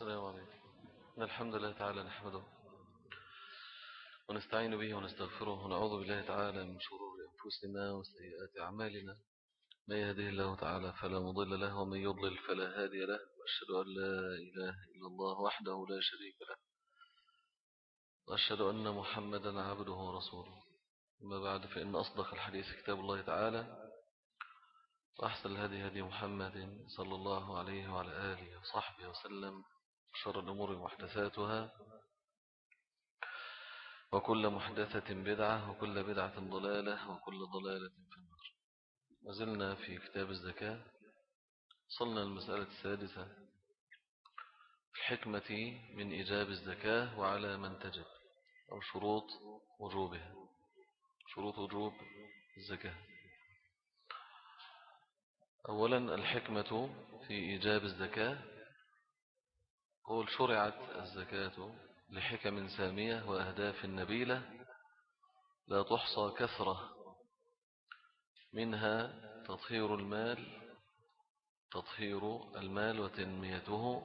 السلام عليكم. إن الحمد لله تعالى نحمده ونستعين به ونستغفره ونعوذ بالله تعالى من شرور أنفسنا وسيئات أعمالنا. ما يهده الله تعالى فلا مضل له ومن يضلل فلا هادي له وأشهد أن لا إله إلا الله وحده لا شريك له وأشهد أن محمدا عبده ورسوله. أما بعد فإن أصدق الحديث كتاب الله تعالى وأحسن الهدي هدي محمد صلى الله عليه وعلى آله وصحبه وسلم. شر الأمور محدثاتها وكل محدثة بدعة وكل بدعة ضلالة وكل ضلالة في النار. وزلنا في كتاب الزكاة. صلنا المسألة السادسة. الحكمة من إجاب الزكاة وعلى من تجب أو شروط وجوبها. شروط وجوب الزكاة. أولا الحكمة في إيجاب الزكاة قول شرعت الزكاة لحكم سامية وأهداف نبيلة لا تحصى كثرة منها تطهير المال تطهير المال وتنميته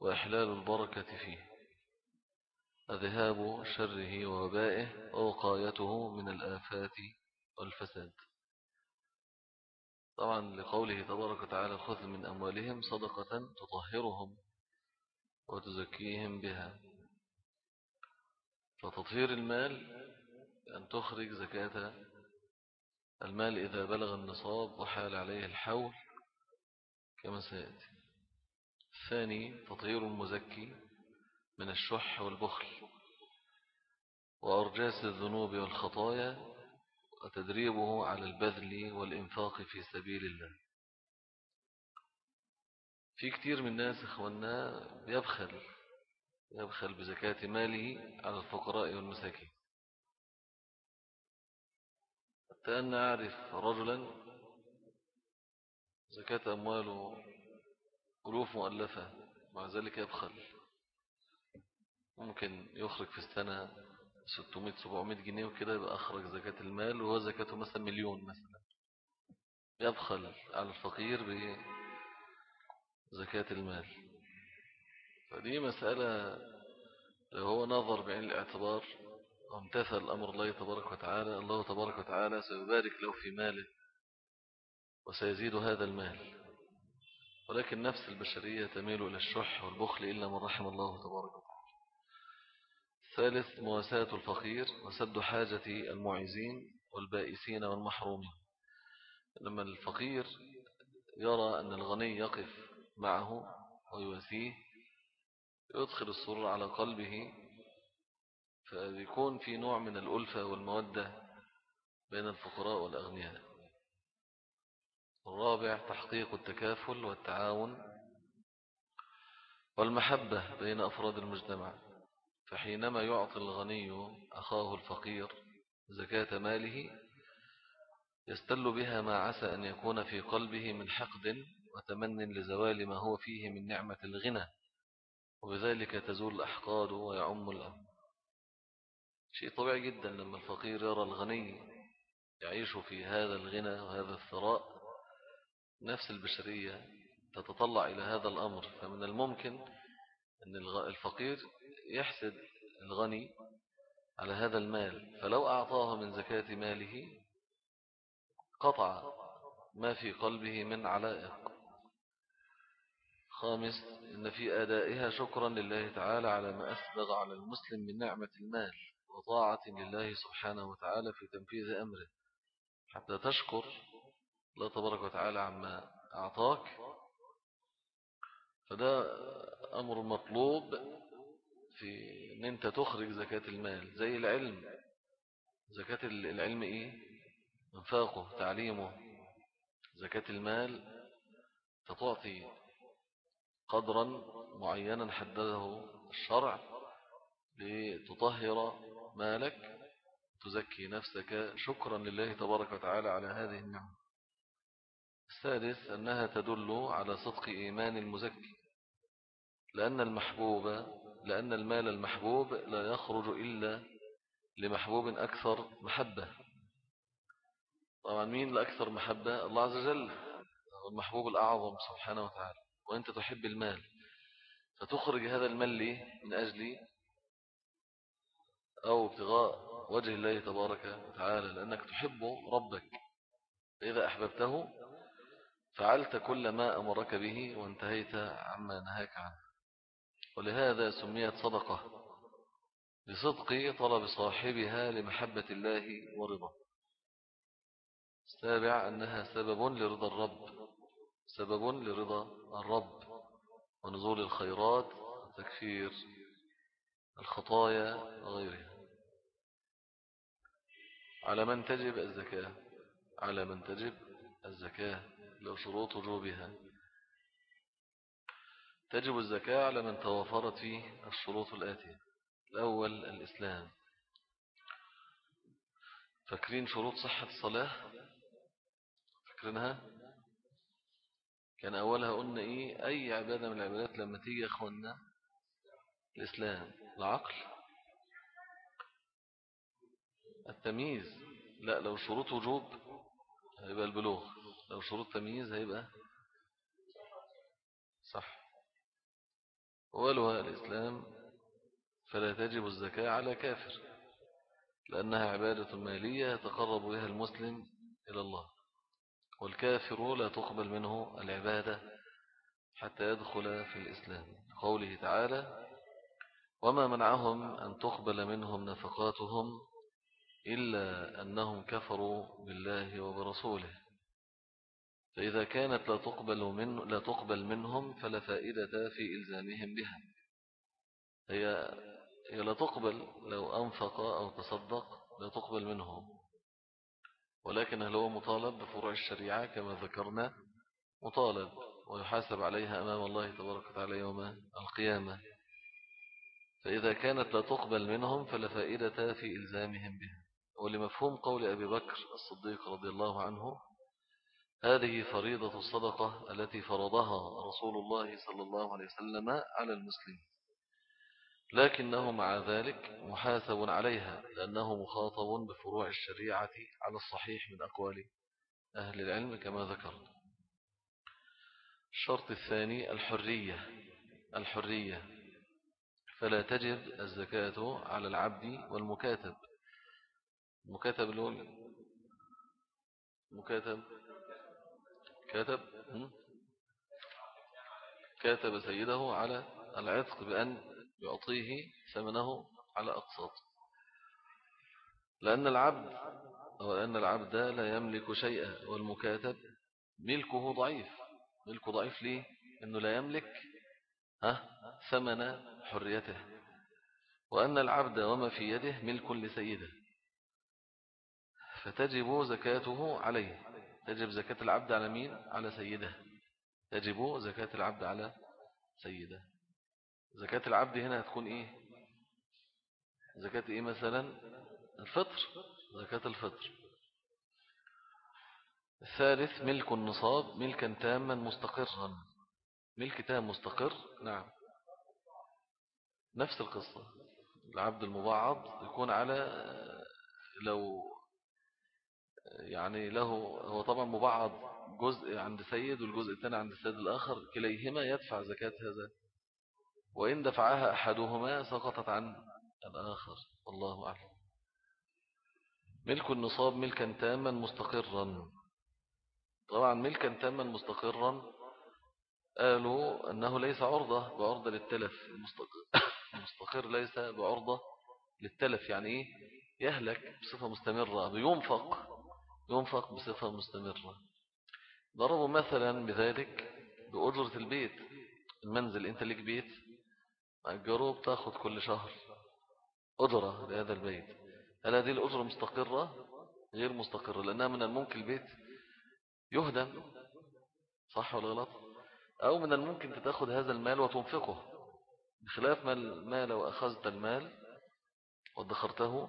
وإحلال البركة فيه. ذهاب شره ووبائه ووقايته من الآفات والفساد. طبعا لقوله تبارك وتعالى خذ من أموالهم صدقة تطهرهم. وتزكيهم بها. فتطهير المال أن تخرج زكاة المال إذا بلغ النصاب وحال عليه الحول كما سيأتي. الثاني تطهير المزكي من الشح والبخل. وأرجاس الذنوب والخطايا وتدريبه على البذل والإنفاق في سبيل الله. في كتير من الناس إخواننا يبخل يبخل بزكاة ماله على الفقراء والمساكين. حتى أن أعرف رجلا زكاة أمواله ألوف مؤلفة مع ذلك يبخل. ممكن يخرج في السنة 600-700 جنيه وكده يبقى أخرج زكاة المال وهو زكاته مثلا مليون مثلا. يبخل على الفقير بزكاة المال. فدي مسألة لو هو نظر بعين الاعتبار وامتثل أمر الله تبارك وتعالى الله تبارك وتعالى سيبارك له في ماله وسيزيد هذا المال. ولكن نفس البشرية تميل إلى الشح والبخل إلا من رحم الله تبارك وتعالى. ثالث مواساة الفقير وسد حاجة المعيزين والبائسين والمحرومين. لما الفقير يرى أن الغني يقف معه ويواسيه يدخل السرور على قلبه فيكون في نوع من الألفة والمودة بين الفقراء والأغنياء. الرابع تحقيق التكافل والتعاون والمحبة بين أفراد المجتمع. فحينما يعطي الغني أخاه الفقير زكاة ماله يستل بها ما عسى أن يكون في قلبه من حقد وتمن لزوال ما هو فيه من نعمة الغنى وبذلك تزول الأحقاد ويعم الأمر. شيء طبيعي جدا لما الفقير يرى الغني يعيش في هذا الغنى وهذا الثراء. نفس البشرية تتطلع إلى هذا الأمر فمن الممكن أن الفقير يحسد الغني على هذا المال. فلو أعطاه من زكاة ماله قطع ما في قلبه من علائق. خامس إن في أدائها شكرا لله تعالى على ما أسبغ على المسلم من نعمة المال وطاعة لله سبحانه وتعالى في تنفيذ أمره. حتى تشكر الله تبارك وتعالى عما أعطاك. فده أمر مطلوب في إن أنت تخرج زكاة المال. زي العلم. زكاة العلم إيه؟ أنفاقه تعليمه. زكاة المال تتعطي قدرا معينا حدده الشرع لتطهر مالك تزكي نفسك. شكرا لله تبارك وتعالى على هذه النعمة. السادس أنها تدل على صدق إيمان المزكي. لأن المحبوب لأن المال المحبوب لا يخرج إلا لمحبوب أكثر محبة. طبعا مين الأكثر محبة؟ الله عز وجل هو المحبوب الأعظم سبحانه وتعالى. وأنت تحب المال. فتخرج هذا المال ليه؟ من أجل أو ابتغاء وجه الله تبارك وتعالى لأنك تحب ربك. فإذا أحببته فعلت كل ما أمرك به وانتهيت عما نهاك عنه. ولهذا سميت صدقة. بصدق طلب صاحبها لمحبة الله ورضا السابع أنها سبب لرضا الرب. سبب لرضا الرب ونزول الخيرات وتكفير الخطايا وغيرها. على من تجب الزكاة؟ على من تجب الزكاة لو شروط وجوبها. تجب الزكاة على من توفرت فيه الشروط الآتية. الأول الإسلام. فاكرين شروط صحة الصلاة؟ فاكرينها؟ كان أولها قلنا إيه أي عبادة من العبادات لما تيجي أخوانا الإسلام العقل التمييز. لا لو شروط وجوب هيبقى البلوغ لو شروط تمييز هيبقى صح. أولها الإسلام فلا تجب الزكاة على كافر لأنها عبادة مالية يتقرب بها المسلم إلى الله. والكافر لا تقبل منه العبادة حتى يدخل في الإسلام. قوله تعالى وما منعهم أن تقبل منهم نفقاتهم إلا أنهم كفروا بالله وبرسوله. فإذا كانت لا تقبل, من لا تقبل منهم فلا فائدة في إلزامهم بها. هي, هي لا تقبل لو أنفق أو تصدق لا تقبل منهم. ولكن هل هو مطالب بفروع الشريعة كما ذكرنا؟ مطالب ويحاسب عليها أمام الله تبارك وتعالى يوم القيامة. فإذا كانت لا تقبل منهم فلا فائدة في إلزامهم بها. ولمفهوم قول أبي بكر الصديق رضي الله عنه هذه فريضة الصدقة التي فرضها رسول الله صلى الله عليه وسلم على المسلم لكنه مع ذلك محاسب عليها لأنه مخاطب بفروع الشريعة على الصحيح من أقوال أهل العلم كما ذكرنا الشرط الثاني الحرية. الحرية. فلا تجب الزكاة على العبد والمكاتب. مكاتب لون؟ مكاتب. كاتب؟ كاتب سيده على العتق بأن يعطيه ثمنه على أقساط. لأن العبد أو لأن العبد لا يملك شيئا والمكاتب ملكه ضعيف. ملكه ضعيف ليه؟ أنه لا يملك ها ثمن حريته. وأن العبد وما في يده ملك لسيده. فتجب زكاته عليه. تجب زكاة العبد على مين؟ على سيده. تجب زكاة العبد على سيده. زكاة العبد هنا هتكون إيه؟ زكاة إيه مثلا؟ الفطر. زكاة الفطر. الثالث ملك النصاب ملكا تاما مستقرا. ملك تام مستقر؟ نعم. نفس القصة. العبد المبعض يكون على لو يعني له هو طبعا مبعض جزء عند سيد والجزء الثاني عند السيد الآخر كليهما يدفع زكاة هذا. وإن دفعها أحدهما سقطت عن الآخر. والله أعلم. ملك النصاب ملكا تاما مستقرا. طبعا ملكا تاما مستقرا قالوا أنه ليس عرضة بعرضة للتلف. المستقر ليس بعرضة للتلف. يعني إيه؟ يهلك بصفة مستمرة. بينفق ينفق بصفة مستمرة. ضربوا مثلا بذلك بأجرة البيت. المنزل. أنت لك بيت. أجره بتاخد كل شهر أجرة لهذا البيت. هل هذه الأجرة مستقرة؟ غير مستقرة لأنها من الممكن البيت يهدم. صح ولا غلط؟ أو من الممكن تتأخذ هذا المال وتنفقه. بخلاف ما لو أخذت المال وادخرته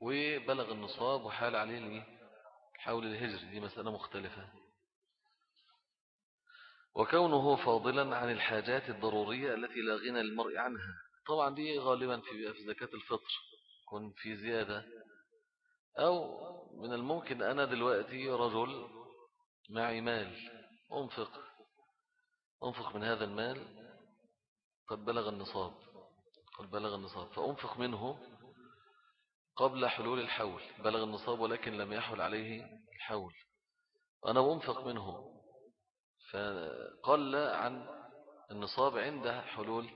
وبلغ النصاب وحال عليه حول الهجر دي مسألة مختلفة. وكونه فاضلا عن الحاجات الضرورية التي لا غنى للمرء عنها. طبعا دي غالبا في زكاة الفطر يكون في زيادة. أو من الممكن أنا دلوقتي رجل معي مال أنفق أنفق من هذا المال قد بلغ النصاب قد بلغ النصاب. فأنفق منه قبل حلول الحول. بلغ النصاب ولكن لم يحول عليه الحول. وأنا أنفق منه فقل عن النصاب عند حلول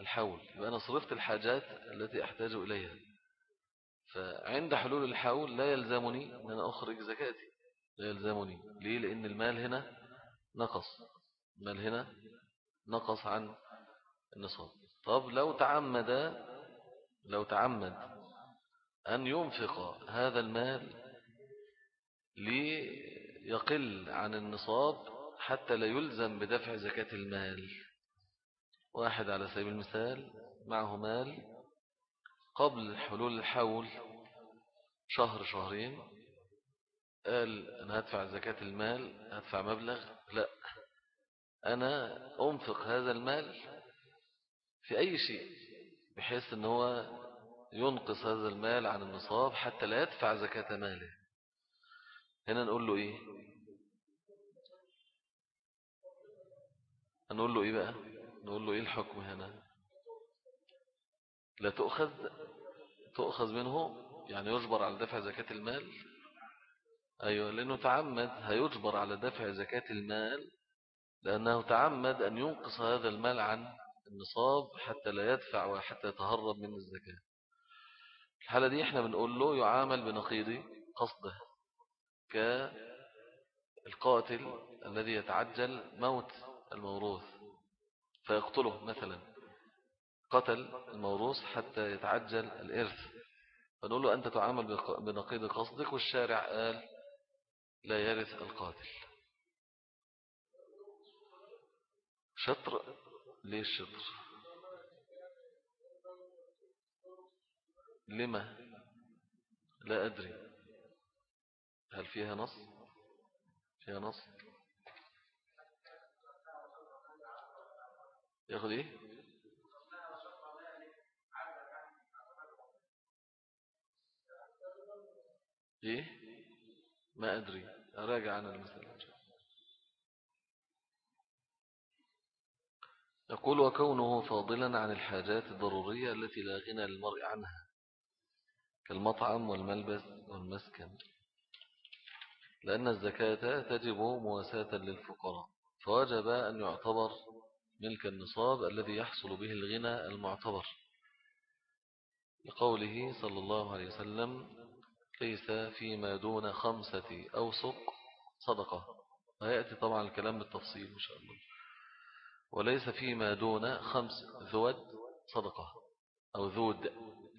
الحول يبقى أنا صرفت الحاجات التي أحتاج إليها. فعند حلول الحول لا يلزمني أن أنا أخرج زكاتي لا يلزمني. ليه؟ لأن المال هنا نقص المال هنا نقص عن النصاب. طب لو تعمد لو تعمد أن ينفق هذا المال ليقل عن النصاب حتى لا يلزم بدفع زكاة المال. واحد على سبيل المثال معه مال قبل حلول الحول شهر شهرين قال أنا هدفع زكاة المال هدفع مبلغ لا. أنا أنفق هذا المال في أي شيء بحيث أنه هو ينقص هذا المال عن النصاب حتى لا يدفع زكاة ماله. هنا نقول له إيه؟ نقول له إيه بقى؟ نقول له إيه الحكم هنا؟ لا تؤخذ تؤخذ منه يعني يجبر على دفع زكاة المال. أيوة لأنه تعمد هيجبر على دفع زكاة المال لأنه تعمد أن ينقص هذا المال عن النصاب حتى لا يدفع وحتى يتهرب من الزكاة. الحالة دي إحنا بنقول له يعامل بنقيض قصده كالقاتل الذي يتعجل موت الموروث فيقتله مثلا. قتل الموروث حتى يتعجل الإرث. فنقول له أنت تعامل بنقيض قصدك والشارع قال لا يرث القاتل. شطر ليش شطر؟ لما؟ لا أدري. هل فيها نص؟ فيها نص؟ ياخد إيه؟ إيه؟ ما أدري. أراجع عن المسألة يقول وكونه فاضلا عن الحاجات الضرورية التي لا غنى للمرء عنها كالمطعم والملبس والمسكن. لأن الزكاة تجب مواساة للفقراء فوجب أن يعتبر ملك النصاب الذي يحصل به الغنى المعتبر لقوله صلى الله عليه وسلم ليس فيما دون خمسة أوسق صدقة. ويأتي طبعا الكلام بالتفصيل إن شاء الله. وليس فيما دون خمس ذود صدقة. أو ذود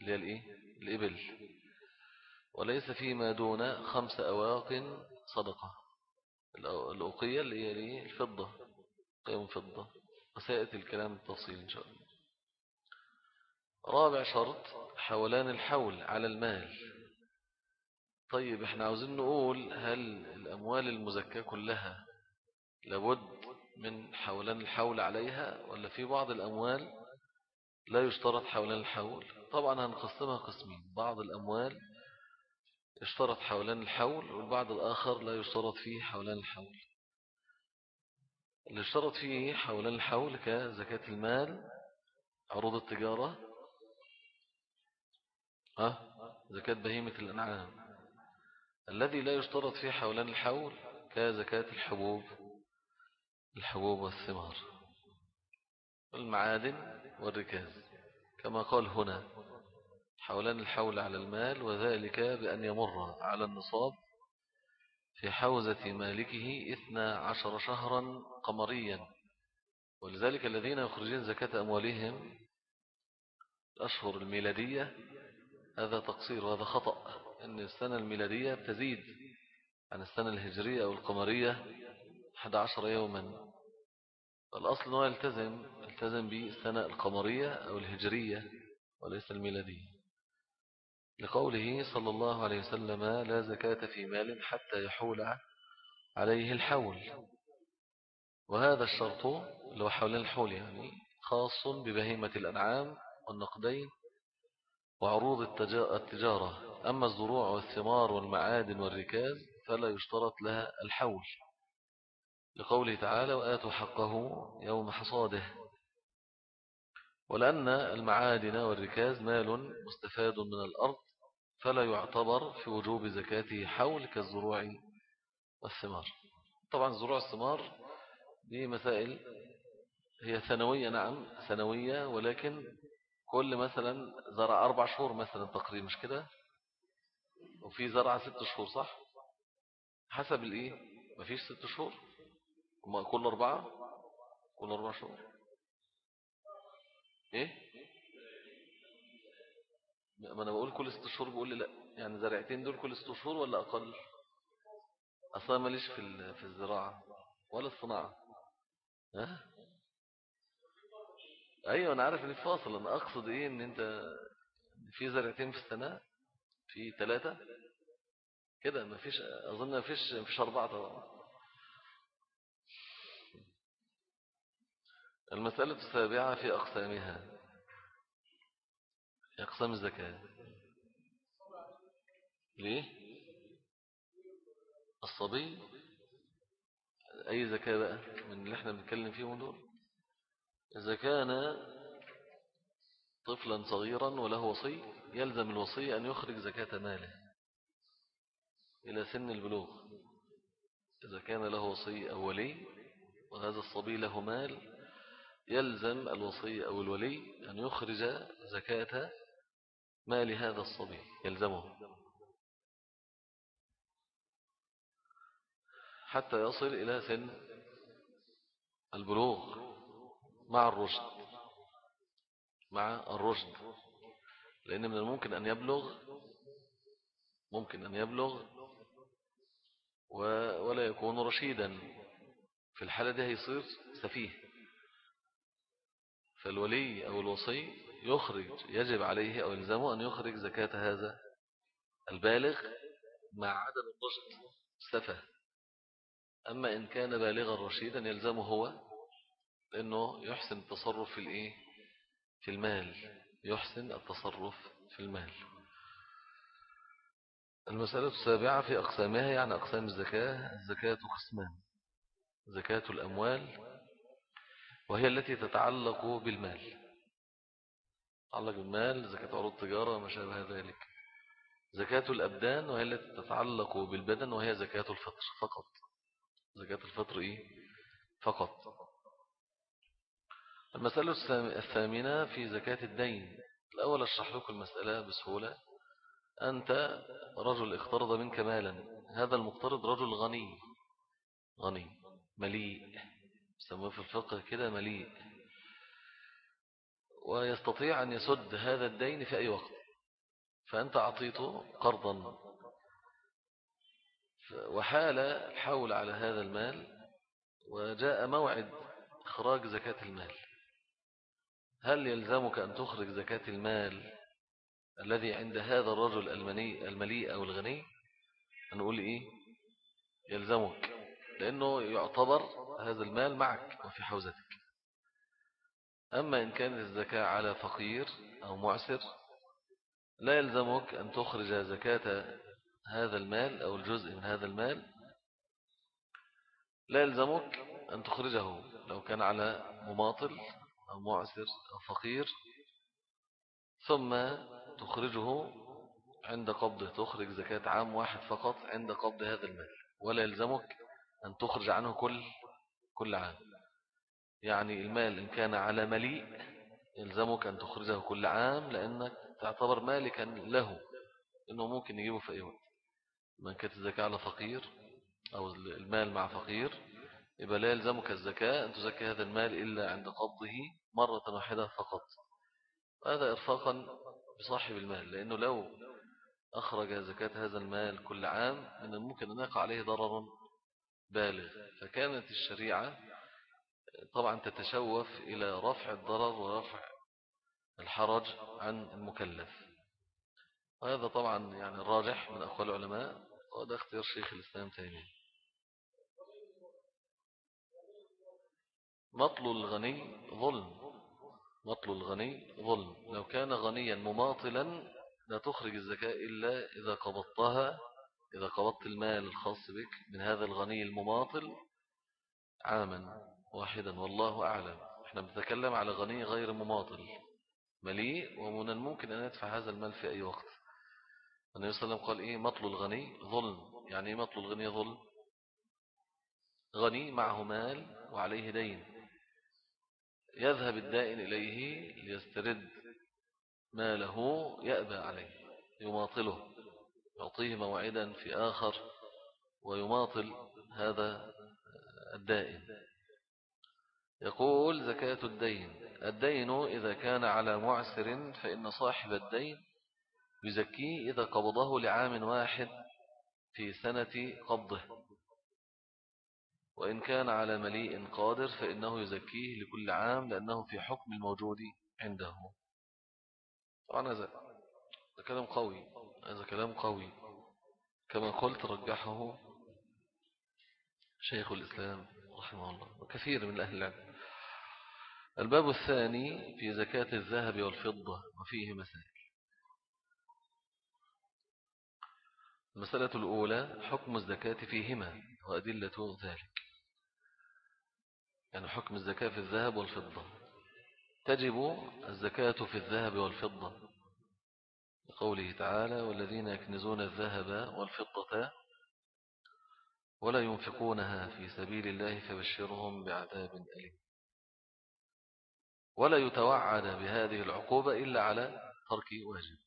اللي هي الإيه؟ الإبل. وليس فيما دون خمس أواق صدقة. الأوقية اللي هي الفضة قيم فضة. وسيأتي الكلام بالتفصيل إن شاء الله. رابع شرط حولان الحول على المال. طيب إحنا عاوزين نقول هل الأموال المزكاة كلها لابد من حولان الحول عليها ولا في بعض الأموال لا يشترط حولان الحول؟ طبعا هنقسمها قسمين بعض الأموال يشترط حولان الحول والبعض الآخر لا يشترط فيه حولان الحول. اللي اشترط فيه حولان الحول كزكاة المال عروض التجارة. ها؟ زكاة بهيمة الأنعام. الذي لا يشترط فيه حولان الحول كزكاة الحبوب الحبوب والثمار والمعادن والركاز. كما قال هنا حولان الحول على المال وذلك بأن يمر على النصاب في حوزة مالكه إثنى عشر شهرا قمريا. ولذلك الذين يخرجون زكاة أموالهم الأشهر الميلادية هذا تقصير وهذا خطأ أن السنة الميلادية تزيد عن السنة الهجرية أو القمرية 11 يوما. الأصل أنه يلتزم يلتزم بالسنة القمرية أو الهجرية وليس الميلادية. لقوله صلى الله عليه وسلم لا زكاة في مال حتى يحول عليه الحول. وهذا الشرط لو حول الحول يعني خاص ببهيمة الأنعام والنقدين وعروض التجارة. أما الزروع والثمار والمعادن والركاز فلا يشترط لها الحول. لقوله تعالى وآتوا حقه يوم حصاده. ولأن المعادن والركاز مال مستفاد من الأرض فلا يعتبر في وجوب زكاته حول كالزروع والثمار طبعا زروع الثمار دي مسائل هي ثانوية نعم ثانوية ولكن كل مثلا زرع أربع شهور مثلا تقريبا مش كده؟ وفي زرع ست شهور صح؟ حسب الإيه؟ مفيش ست شهور. كل أربعة كل أربع شهور. إيه؟ ما أنا بقول كل ست شهور بقول لي لا. يعني زرعتين دول كل ست شهور ولا أقل؟ أصلا ماليش في في الزراعة ولا الصناعة. ها؟ أيوه أنا عارف إن فاصل أنا أقصد إيه إن أنت في زرعتين في السنة؟ في ثلاثة كده ما فيش أظن ما فيش ما فيش أربعة طبعا. المسألة السابعة في أقسامها. أقسام الزكاة. ليه؟ الصبي أي زكاة بقى من اللي إحنا بنتكلم فيهم دول؟ إذا كان طفلا صغيرا وله وصي يلزم الوصي أن يخرج زكاة ماله إلى سن البلوغ. إذا كان له وصي أو ولي وهذا الصبي له مال يلزم الوصي أو الولي أن يخرج زكاة مال هذا الصبي يلزمه؟ حتى يصل إلى سن البلوغ مع الرشد مع الرشد. لأن من الممكن أن يبلغ ممكن أن يبلغ ولا يكون رشيدا. في الحالة دي هيصير سفيه. فالولي أو الوصي يخرج يجب عليه أو يلزمه أن يخرج زكاة هذا البالغ مع عدم الرشد سفه أما إن كان بالغا رشيدا يلزمه هو لأنه يحسن التصرف في الإيه؟ في المال يحسن التصرف في المال. المسألة السابعة في أقسامها يعني أقسام الزكاة الزكاة قسمان زكاة الأموال وهي التي تتعلق بالمال. تتعلق بالمال زكاة عروض التجارة وما شابه ذلك. زكاة الأبدان وهي التي تتعلق بالبدن وهي زكاة الفطر فقط. زكاة الفطر إيه؟ فقط. المسألة الثامنة في زكاة الدين. الأول أشرح لكم المسألة بسهولة. أنت رجل اقترض منك مالا. هذا المقترض رجل غني. غني. مليء. يسموه في الفقه كده مليء. ويستطيع أن يسد هذا الدين في أي وقت. فأنت أعطيته قرضا. وحال الحول على هذا المال وجاء موعد إخراج زكاة المال. هل يلزمك أن تخرج زكاة المال الذي عند هذا الرجل المني المليء أو الغني؟ نقول إيه؟ يلزمك لأنه يعتبر هذا المال معك وفي حوزتك. أما إن كانت الزكاة على فقير أو معسر لا يلزمك أن تخرج زكاة هذا المال أو الجزء من هذا المال. لا يلزمك أن تخرجه لو كان على مماطل أو معسر أو فقير ثم تخرجه عند قبضه تخرج زكاة عام واحد فقط عند قبض هذا المال. ولا يلزمك أن تخرج عنه كل كل عام. يعني المال إن كان على مليء يلزمك أن تخرجه كل عام لأنك تعتبر مالكا له إنه ممكن يجيبه في أي وقت. من كانت الزكاة على فقير أو المال مع فقير يبقى لا يلزمك الزكاة أن تزكي هذا المال إلا عند قبضه مرة واحدة فقط. هذا إرفاقا بصاحب المال لأنه لو أخرج زكاة هذا المال كل عام من الممكن أن يقع عليه ضرر بالغ. فكانت الشريعة طبعا تتشوف إلى رفع الضرر ورفع الحرج عن المكلف. وهذا طبعا يعني الراجح من أقوال العلماء وهذا اختيار شيخ الإسلام تيمية. مطل الغني ظلم. مطل الغني ظلم. لو كان غنيا مماطلا لا تخرج الزكاة إلا إذا قبضتها إذا قبضت المال الخاص بك من هذا الغني المماطل عاما. واحدا والله أعلم. إحنا بنتكلم على غني غير مماطل مليء ومن الممكن أن يدفع هذا المال في أي وقت. النبي صلى الله عليه وسلم قال إيه؟ مطل الغني ظلم. يعني إيه مطل الغني ظلم؟ غني معه مال وعليه دين. يذهب الدائن إليه ليسترد ماله يأبى عليه يماطله يعطيه موعدا في آخر ويماطل هذا الدائن. يقول زكاة الدين. الدين إذا كان على معسر فإن صاحب الدين يزكيه إذا قبضه لعام واحد في سنة قبضه. وإن كان على مليء قادر فإنه يزكيه لكل عام لأنه في حكم الموجود عنده. طبعا هذا كلام قوي. هذا كلام قوي. كما قلت رجحه شيخ الإسلام رحمه الله. وكثير من أهل العلم. الباب الثاني في زكاة الذهب والفضة وفيه مسائل. المسألة الأولى حكم الزكاة فيهما وأدلة ذلك. يعني حكم الزكاة في الذهب والفضة. تجب الزكاة في الذهب والفضة. لقوله تعالى والذين يكنزون الذهب والفضة ولا ينفقونها في سبيل الله فبشرهم بعذاب أليم. ولا يتوعد بهذه العقوبة إلا على ترك واجب.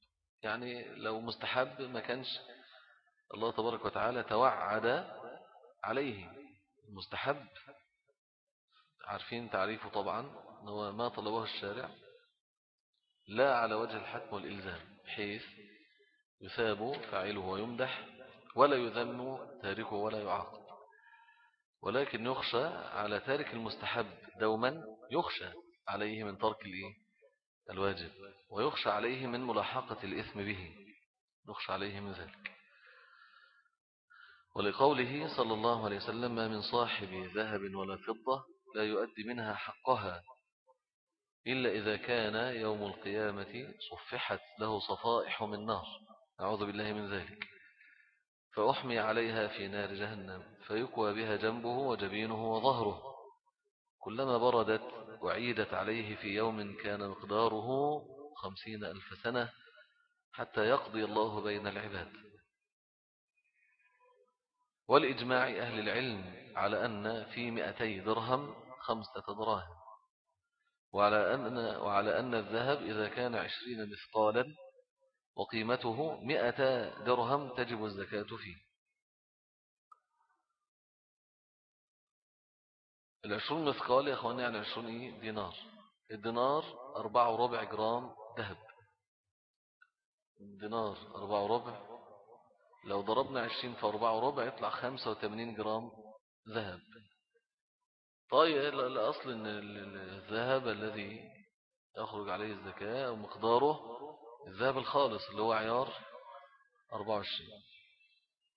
يعني لو مستحب ما كانش الله تبارك وتعالى توعد عليه. المستحب عارفين تعريفه طبعا هو ما طلبه الشارع لا على وجه الحتم والإلزام حيث يثاب فاعله ويمدح ولا يذم تاركه ولا يعاقب. ولكن يخشى على تارك المستحب دوما يخشى. عليه من ترك الواجب ويخشى عليه من ملاحقة الإثم به يخشى عليه من ذلك. ولقوله صلى الله عليه وسلم ما من صاحب ذهب ولا فضة لا يؤدي منها حقها إلا إذا كان يوم القيامة صفحت له صفائح من نار. أعوذ بالله من ذلك. فأحمي عليها في نار جهنم فيكوى بها جنبه وجبينه وظهره. كلما بردت وعيدت عليه في يوم كان مقداره خمسين ألف سنة حتى يقضي الله بين العباد. والإجماع أهل العلم على أن في مئتي درهم خمسة دراهم وعلى أن, وعلى أن الذهب إذا كان عشرين مثقالا وقيمته مئة درهم تجب الزكاة فيه. العشرون مثقال يا أخواني يعني عشرون إيه؟ دينار. الدينار أربعة وربع جرام ذهب. الدينار أربعة وربع. لو ضربنا عشرين في أربعة وربع يطلع خمسة وثمانين جرام ذهب. طيب الأصل أن الذهب الذي يخرج عليه الزكاة ومقداره الذهب الخالص اللي هو عيار 24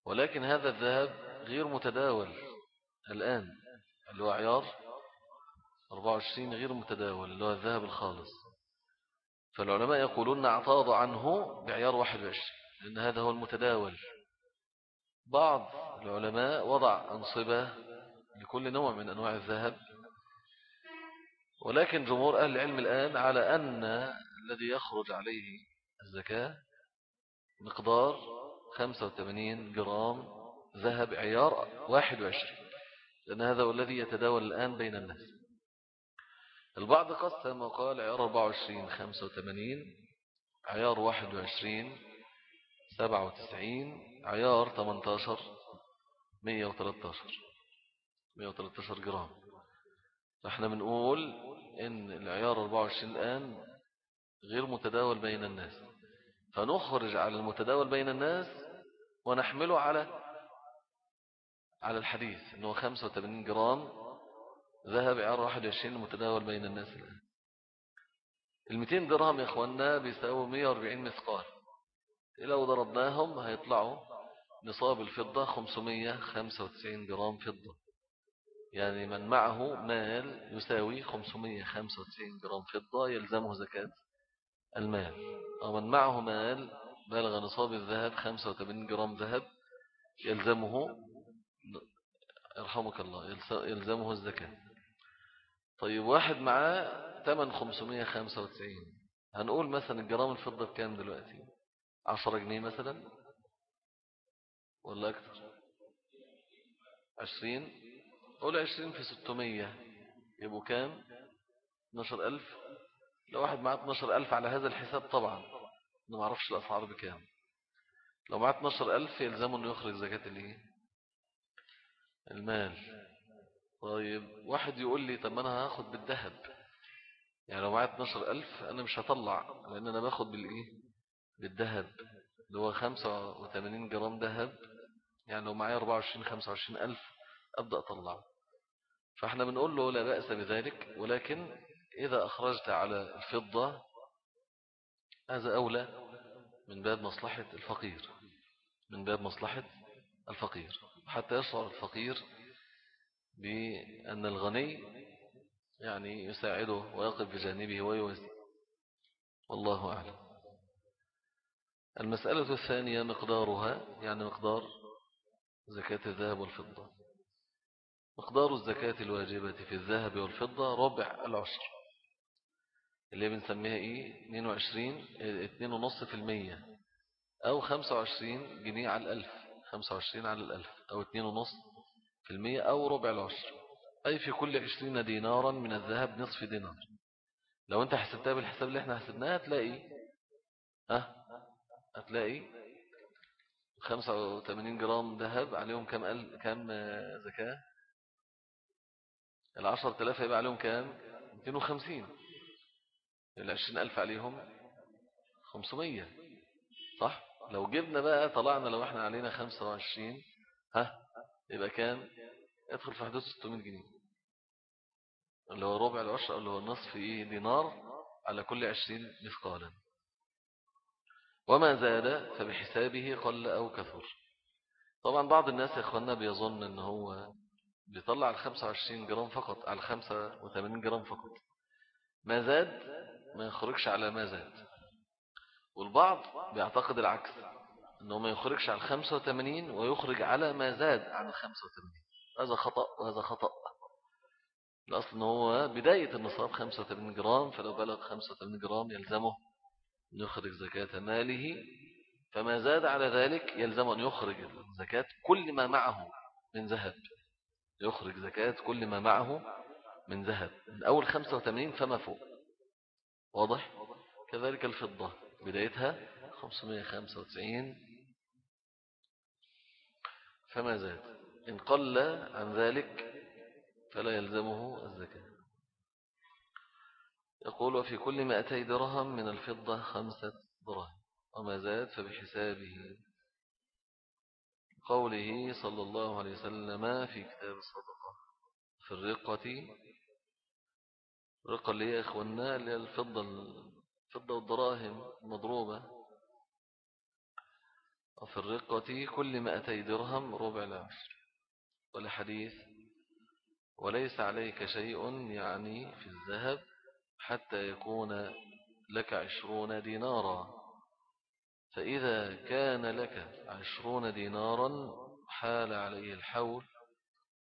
ولكن هذا الذهب غير متداول الآن. اللي هو عيار 24 غير متداول اللي هو الذهب الخالص. فالعلماء يقولون اعتاض عنه بعيار 21 لأن هذا هو المتداول. بعض العلماء وضع أنصبة لكل نوع من أنواع الذهب ولكن جمهور أهل العلم الآن على أن الذي يخرج عليه الزكاة مقدار 85 جرام ذهب عيار 21 لأن هذا هو الذي يتداول الآن بين الناس. البعض قسم وقال عيار 24 85 عيار 21 97 عيار 18 113 113 جرام. فإحنا بنقول إن العيار 24 الآن غير متداول بين الناس. فنخرج على المتداول بين الناس ونحمله على على الحديث إنه 85 جرام ذهب عيار 21 متداول بين الناس الآن. ال 200 درهم يا إخواننا بيساووا 140 مثقال. لو ضربناهم هيطلعوا نصاب الفضة 595 جرام فضة. يعني من معه مال يساوي 595 جرام فضة يلزمه زكاة المال. ومن معه مال بلغ نصاب الذهب 85 جرام ذهب يلزمه رحمك الله يلزمه الزكاة. طيب واحد معاه تمن 595 هنقول مثلا الجرام الفضة بكام دلوقتي؟ 10 جنيه مثلا؟ ولا أكثر 20 قول 20 في 600 يبقوا كام؟ 12000 لو واحد معاه 12000 على هذا الحساب طبعا أنا ما أعرفش الأسعار بكام. لو معاه 12000 يلزمه أنه يخرج زكاة الإيه؟ المال. طيب واحد يقول لي طب أنا هاخد بالذهب. يعني لو معايا 12000 أنا مش هطلع لأن أنا باخد بالإيه؟ بالذهب. اللي هو 85 جرام ذهب. يعني لو معايا 24 25 ألف أبدأ أطلع. فإحنا بنقول له لا بأس بذلك ولكن إذا أخرجت على الفضة هذا أولى من باب مصلحة الفقير. من باب مصلحة الفقير. حتى يشعر الفقير بأن الغني يعني يساعده ويقف بجانبه ويوزي والله أعلم. المسألة الثانية مقدارها يعني مقدار زكاة الذهب والفضة. مقدار الزكاة الواجبة في الذهب والفضة ربع العشر. اللي بنسميها إيه؟ 22 2.5% أو 25 جنيه على الألف. 25 على الألف أو 2.5 في المية أو ربع العشر. أي في كل عشرين دينارا من الذهب نصف دينار. لو أنت حسبتها بالحساب اللي إحنا حسبناها هتلاقي ها؟ هتلاقي 85 جرام ذهب عليهم كم أل... كم زكاة؟ العشر تلاف يبقى عليهم كام؟ 250 العشرين ألف عليهم 500 صح؟ لو جبنا بقى طلعنا لو إحنا علينا 25 ها يبقى كام؟ يدخل في حدود 600 جنيه. اللي هو ربع العشر اللي هو نصف إيه دينار على كل 20 مثقالا. وما زاد فبحسابه قل أو كثر. طبعا بعض الناس يا أخوانا بيظن أن هو بيطلع على 25 جرام فقط على 85 جرام فقط. ما زاد ما يخرجش على ما زاد. والبعض بيعتقد العكس أنه ما يخرجش على 85 ويخرج على ما زاد عن 85 هذا خطأ وهذا خطأ. الأصل أنه هو بداية النصاب 85 جرام فلو بلغ 85 جرام يلزمه أن يخرج زكاة ماله فما زاد على ذلك يلزم أن يخرج زكاة كل ما معه من ذهب. يخرج زكاة كل ما معه من ذهب. من أول 85 فما فوق. واضح؟ كذلك الفضة. بدايتها 595 فما زاد. إن قل عن ذلك فلا يلزمه الزكاة. يقول وفي كل مائتي درهم من الفضة خمسة دراهم. وما زاد فبحسابه. قوله صلى الله عليه وسلم في كتاب الصدقة. في الرقة. الرقة اللي هي إخواننا اللي هي الفضة الفضة والدراهم مضروبة. وفي الرقة كل مائتي درهم ربع العشر والحديث وليس عليك شيء يعني في الذهب حتى يكون لك عشرون دينارا. فإذا كان لك عشرون دينارا حال عليه الحول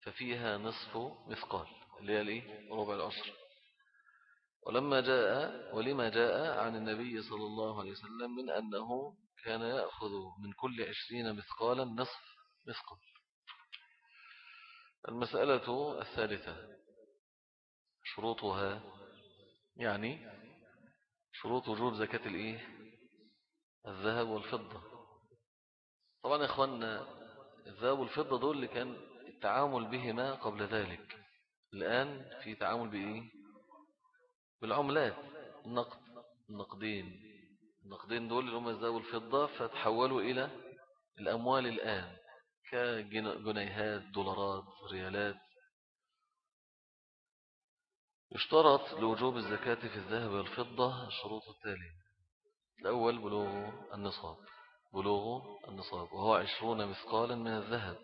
ففيها نصف مثقال اللي هي ربع العشر ولما جاء ولما جاء عن النبي صلى الله عليه وسلم من أنه كان يأخذ من كل عشرين مثقالا نصف مثقال المسألة الثالثة شروطها يعني شروط وجوب زكاة الإيه؟ الذهب والفضة. طبعا يا إخواننا الذهب والفضة دول اللي كان التعامل بهما قبل ذلك. الآن في تعامل بإيه؟ بالعملات النقد النقدين. النقدين دول اللي هم الذهب والفضة فتحولوا إلى الأموال الآن كجنيهات دولارات ريالات. يشترط لوجوب الزكاة في الذهب والفضة الشروط التالية. الأول بلوغ النصاب. بلوغ النصاب وهو عشرون مثقالا من الذهب.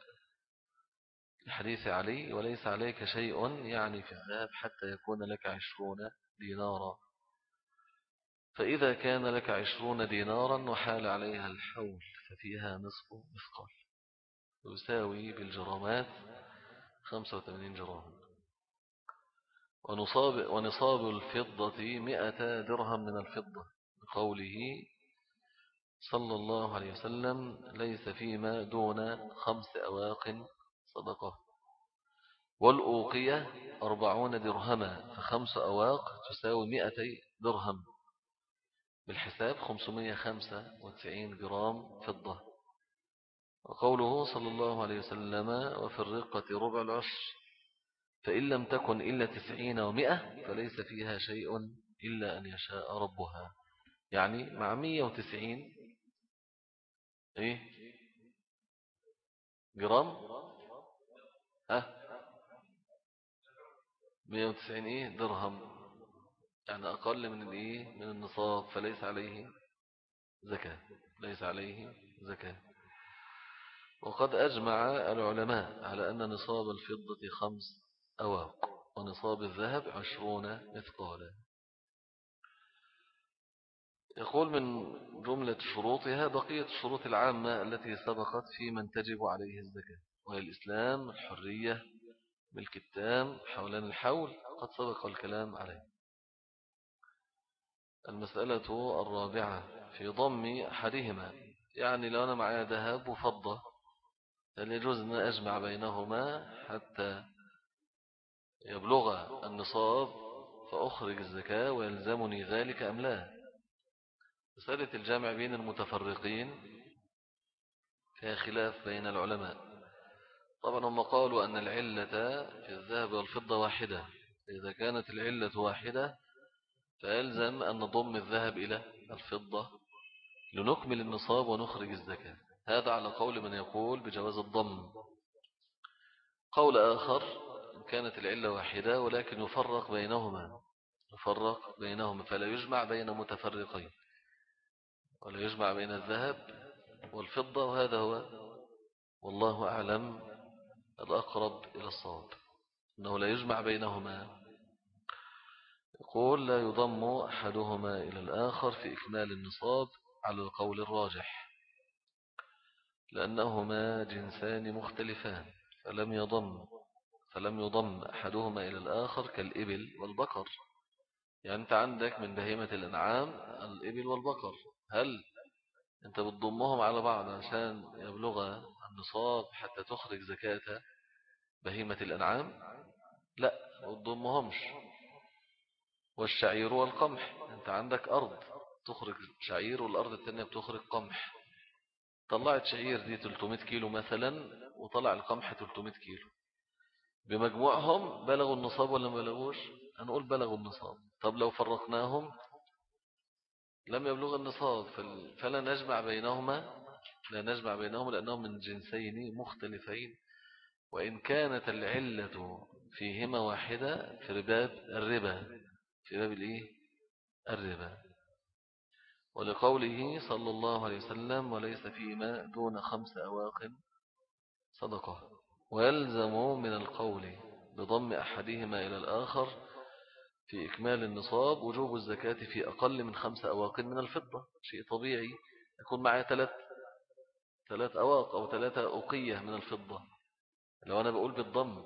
الحديث علي وليس عليك شيء يعني في الذهب حتى يكون لك عشرون دينارا. فإذا كان لك عشرون دينارا وحال عليها الحول ففيها نصف مثقال. يساوي بالجرامات خمسة وثمانين جرام ونصاب, ونصاب الفضة مئة درهم من الفضة. بقوله صلى الله عليه وسلم ليس فيما دون خمس أواق صدقة. والأوقية أربعون درهما فخمس أواق تساوي مئتي درهم. بالحساب خمسمية خمسة وتسعين جرام فضة. وقوله صلى الله عليه وسلم وفي الرقة ربع العشر فإن لم تكن إلا تسعين ومئة فليس فيها شيء إلا أن يشاء ربها. يعني مع مية وتسعين إيه؟ جرام؟ ها 190 إيه؟ درهم. يعني أقل من الإيه؟ من النصاب فليس عليه زكاة. ليس عليه زكاة. وقد أجمع العلماء على أن نصاب الفضة خمس أواق ونصاب الذهب عشرون مثقالا. يقول من جملة شروطها بقية الشروط العامة التي سبقت في من تجب عليه الزكاة وهي الإسلام الحرية ملك التام حولان الحول قد سبق الكلام عليه. المسألة الرابعة في ضم أحدهما يعني لو أنا معي ذهب وفضة هل يجوز أن أجمع بينهما حتى يبلغ النصاب فأخرج الزكاة ويلزمني ذلك أم لا؟ مسألة الجامع بين المتفرقين فيها خلاف بين العلماء. طبعا هم قالوا أن العلة في الذهب والفضة واحدة. إذا كانت العلة واحدة فيلزم أن نضم الذهب إلى الفضة لنكمل النصاب ونخرج الزكاة. هذا على قول من يقول بجواز الضم. قول آخر كانت العلة واحدة ولكن يفرق بينهما. يفرق بينهما فلا يجمع بين متفرقين. ولا يجمع بين الذهب والفضة وهذا هو والله أعلم. الأقرب إلى الصواب أنه لا يجمع بينهما. يقول لا يضم أحدهما إلى الآخر في إكمال النصاب على القول الراجح لأنهما جنسان مختلفان فلم يضم فلم يضم أحدهما إلى الآخر كالإبل والبقر. يعني أنت عندك من بهيمة الأنعام الإبل والبقر هل أنت بتضمهم على بعض عشان يبلغ النصاب حتى تخرج زكاة بهيمة الأنعام؟ لا ما تضمهمش. والشعير والقمح أنت عندك أرض تخرج شعير والأرض الثانية بتخرج قمح. طلعت شعير دي 300 كيلو مثلا وطلع القمح 300 كيلو. بمجموعهم بلغوا النصاب ولا ما بلغوش؟ هنقول بلغوا النصاب. طب لو فرقناهم؟ لم يبلغ النصاب فلا نجمع بينهما لا نجمع بينهما لأنهم من جنسين مختلفين. وإن كانت العلة فيهما واحدة في باب الربا. في باب الإيه؟ الربا. ولقوله صلى الله عليه وسلم وليس فيما دون خمس أواق. صدقة. ويلزم من القول بضم أحدهما إلى الآخر في إكمال النصاب وجوب الزكاة في أقل من خمس أواق من الفضة. شيء طبيعي. يكون معي ثلاث ثلاث أواق أو ثلاثة أوقية من الفضة. لو أنا بقول بالضم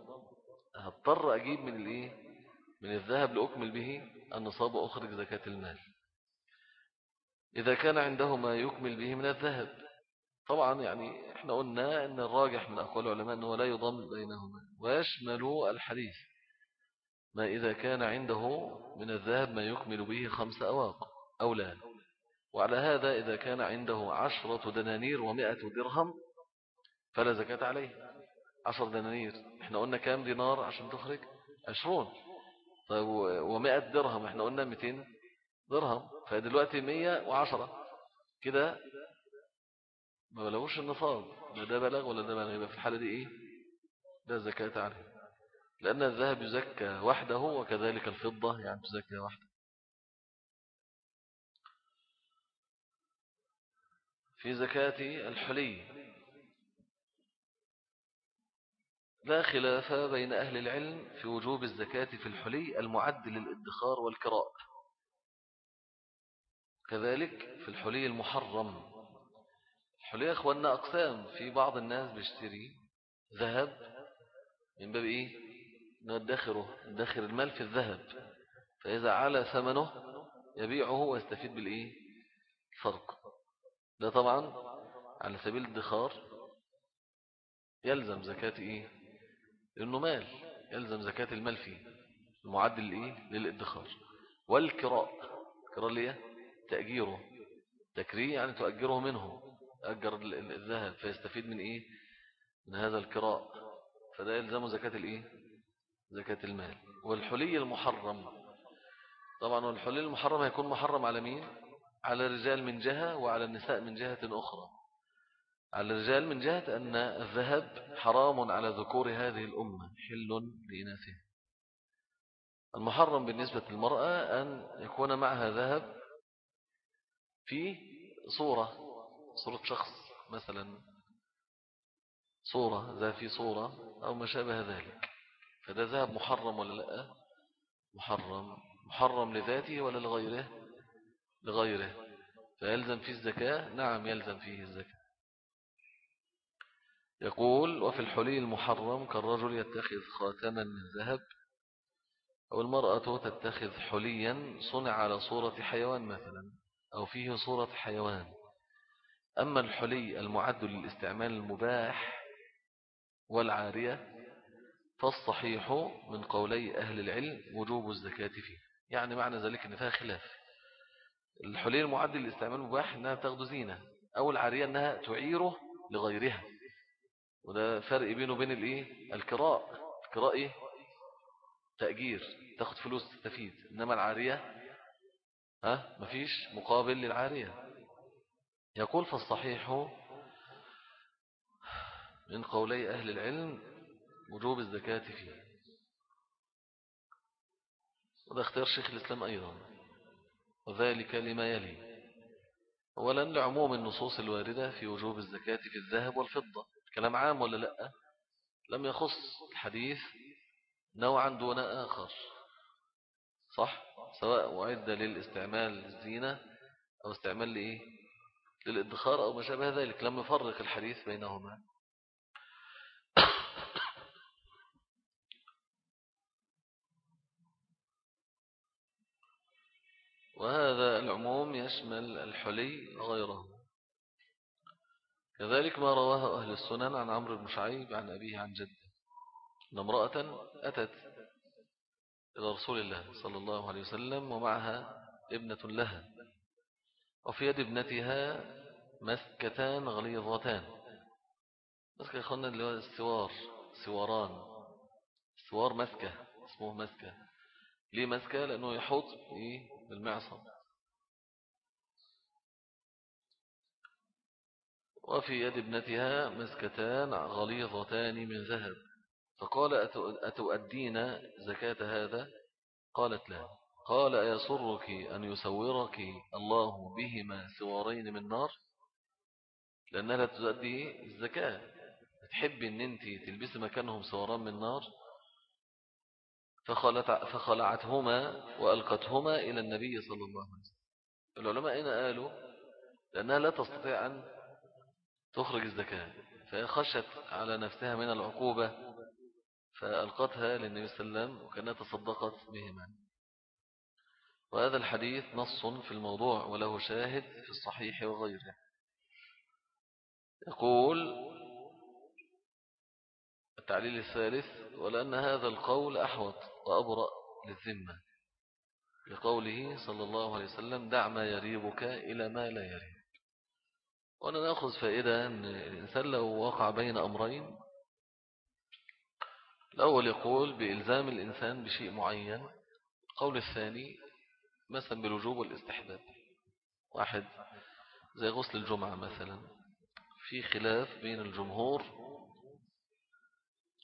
هضطر أجيب من الإيه؟ من الذهب لأكمل به النصاب وأخرج زكاة المال. إذا كان عنده ما يكمل به من الذهب. طبعا يعني إحنا قلنا إن الراجح من أقوال العلماء أنه لا يضم بينهما. ويشمل الحديث. ما إذا كان عنده من الذهب ما يكمل به خمس أواق أو لا. وعلى هذا إذا كان عنده عشرة دنانير ومائة درهم فلا زكاة عليه. عشر دنانير إحنا قلنا كام دينار عشان تخرج؟ عشرون. طيب ومائة درهم إحنا قلنا مئتين درهم فدلوقتي مية وعشرة. كده ما بلغوش النصاب. لا ده بلغ ولا ده بلغ يبقى في الحالة دي إيه؟ ده زكاة عليه. لأن الذهب يزكى وحده وكذلك الفضة يعني تزكى وحده. في زكاة الحلي. لا خلاف بين أهل العلم في وجوب الزكاة في الحلي المعد للإدخار والكراء. كذلك في الحلي المحرم. الحلي أخواننا أقسام. في بعض الناس بيشتري ذهب من باب إيه؟ أنه يدخره يدخر المال في الذهب. فإذا على ثمنه يبيعه ويستفيد بالإيه؟ الفرق. ده طبعا على سبيل الدخار يلزم زكاة إيه؟ لأنه مال يلزم زكاة المال فيه المعدل إيه للإدخار. والكراء كراء ليه تأجيره تكريه يعني تؤجره منه أجر الذهب فيستفيد من إيه؟ من هذا الكراء. فده يلزم زكاة الإيه؟ زكاة المال. والحلي المحرم طبعا والحلي المحرم هيكون محرم على مين؟ على الرجال من جهة وعلى النساء من جهة أخرى. على الرجال من جهة أن الذهب حرام على ذكور هذه الأمة حل لإناثها المحرم بالنسبة للمرأة أن يكون معها ذهب في صورة صورة شخص مثلا صورة ذا في صورة أو ما شابه ذلك. فده ذهب محرم ولا لأ؟ محرم. محرم لذاته ولا لغيره؟ لغيره فيلزم فيه الزكاة؟ نعم يلزم فيه الزكاة. يقول وفي الحلي المحرم كالرجل يتخذ خاتما من ذهب أو المرأة تتخذ حليا صنع على صورة حيوان مثلا أو فيه صورة حيوان. أما الحلي المعد للاستعمال المباح والعارية فالصحيح من قولي أهل العلم وجوب الزكاة فيه. يعني معنى ذلك أن فيها خلاف. الحلي المعد للاستعمال المباح أنها تاخذ زينة أو العارية أنها تعيره لغيرها. وده فرق بينه وبين الايه الكراء الكراء إيه؟ تأجير تاخد فلوس تستفيد. إنما العارية ها؟ مفيش مقابل للعارية. يقول فالصحيح من قولي أهل العلم وجوب الزكاة فيه. وده اختيار شيخ الإسلام أيضا. وذلك لما يلي أولا لعموم النصوص الواردة في وجوب الزكاة في الذهب والفضة. كلام عام ولا لأ؟ لم يخص الحديث نوعا دون آخر. صح؟ سواء وعد للاستعمال الزينة أو استعمال لإيه؟ للإدخار أو ما شابه ذلك. لم يفرق الحديث بينهما. وهذا العموم يشمل الحلي وغيره. كذلك ما رواه أهل السنن عن عمرو بن شعيب عن أبيه عن جده. أن امرأة أتت إلى رسول الله صلى الله عليه وسلم ومعها ابنة لها وفي يد ابنتها مسكتان غليظتان. مسكة يخلنا اللي هو السوار سواران. سوار مسكة اسمه مسكة. ليه مسكة؟ لأنه يحوط بالمعصم. وفي يد ابنتها مسكتان غليظتان من ذهب. فقال أتؤدين زكاة هذا؟ قالت لا. قال أيسرك أن يسورك الله بهما سوارين من نار؟ لأنها لا تؤدي الزكاة. تحب أن أنت تلبسي مكانهم سواران من نار؟ فخلعتهما وألقتهما إلى النبي صلى الله عليه وسلم. العلماء أين قالوا لأنها لا تستطيع أن تخرج الزكاة فهي خشت على نفسها من العقوبة فألقتها للنبي صلى الله عليه وسلم وكأنها تصدقت بهما. وهذا الحديث نص في الموضوع وله شاهد في الصحيح وغيره. يقول التعليل الثالث ولأن هذا القول أحوط وأبرأ للذمة لقوله صلى الله عليه وسلم دع ما يريبك إلى ما لا يريب. وأنا نأخذ فائدة أن الإنسان لو وقع بين أمرين الأول يقول بإلزام الإنسان بشيء معين القول الثاني مثلا بالوجوب والاستحباب. واحد زي غسل الجمعة مثلا في خلاف بين الجمهور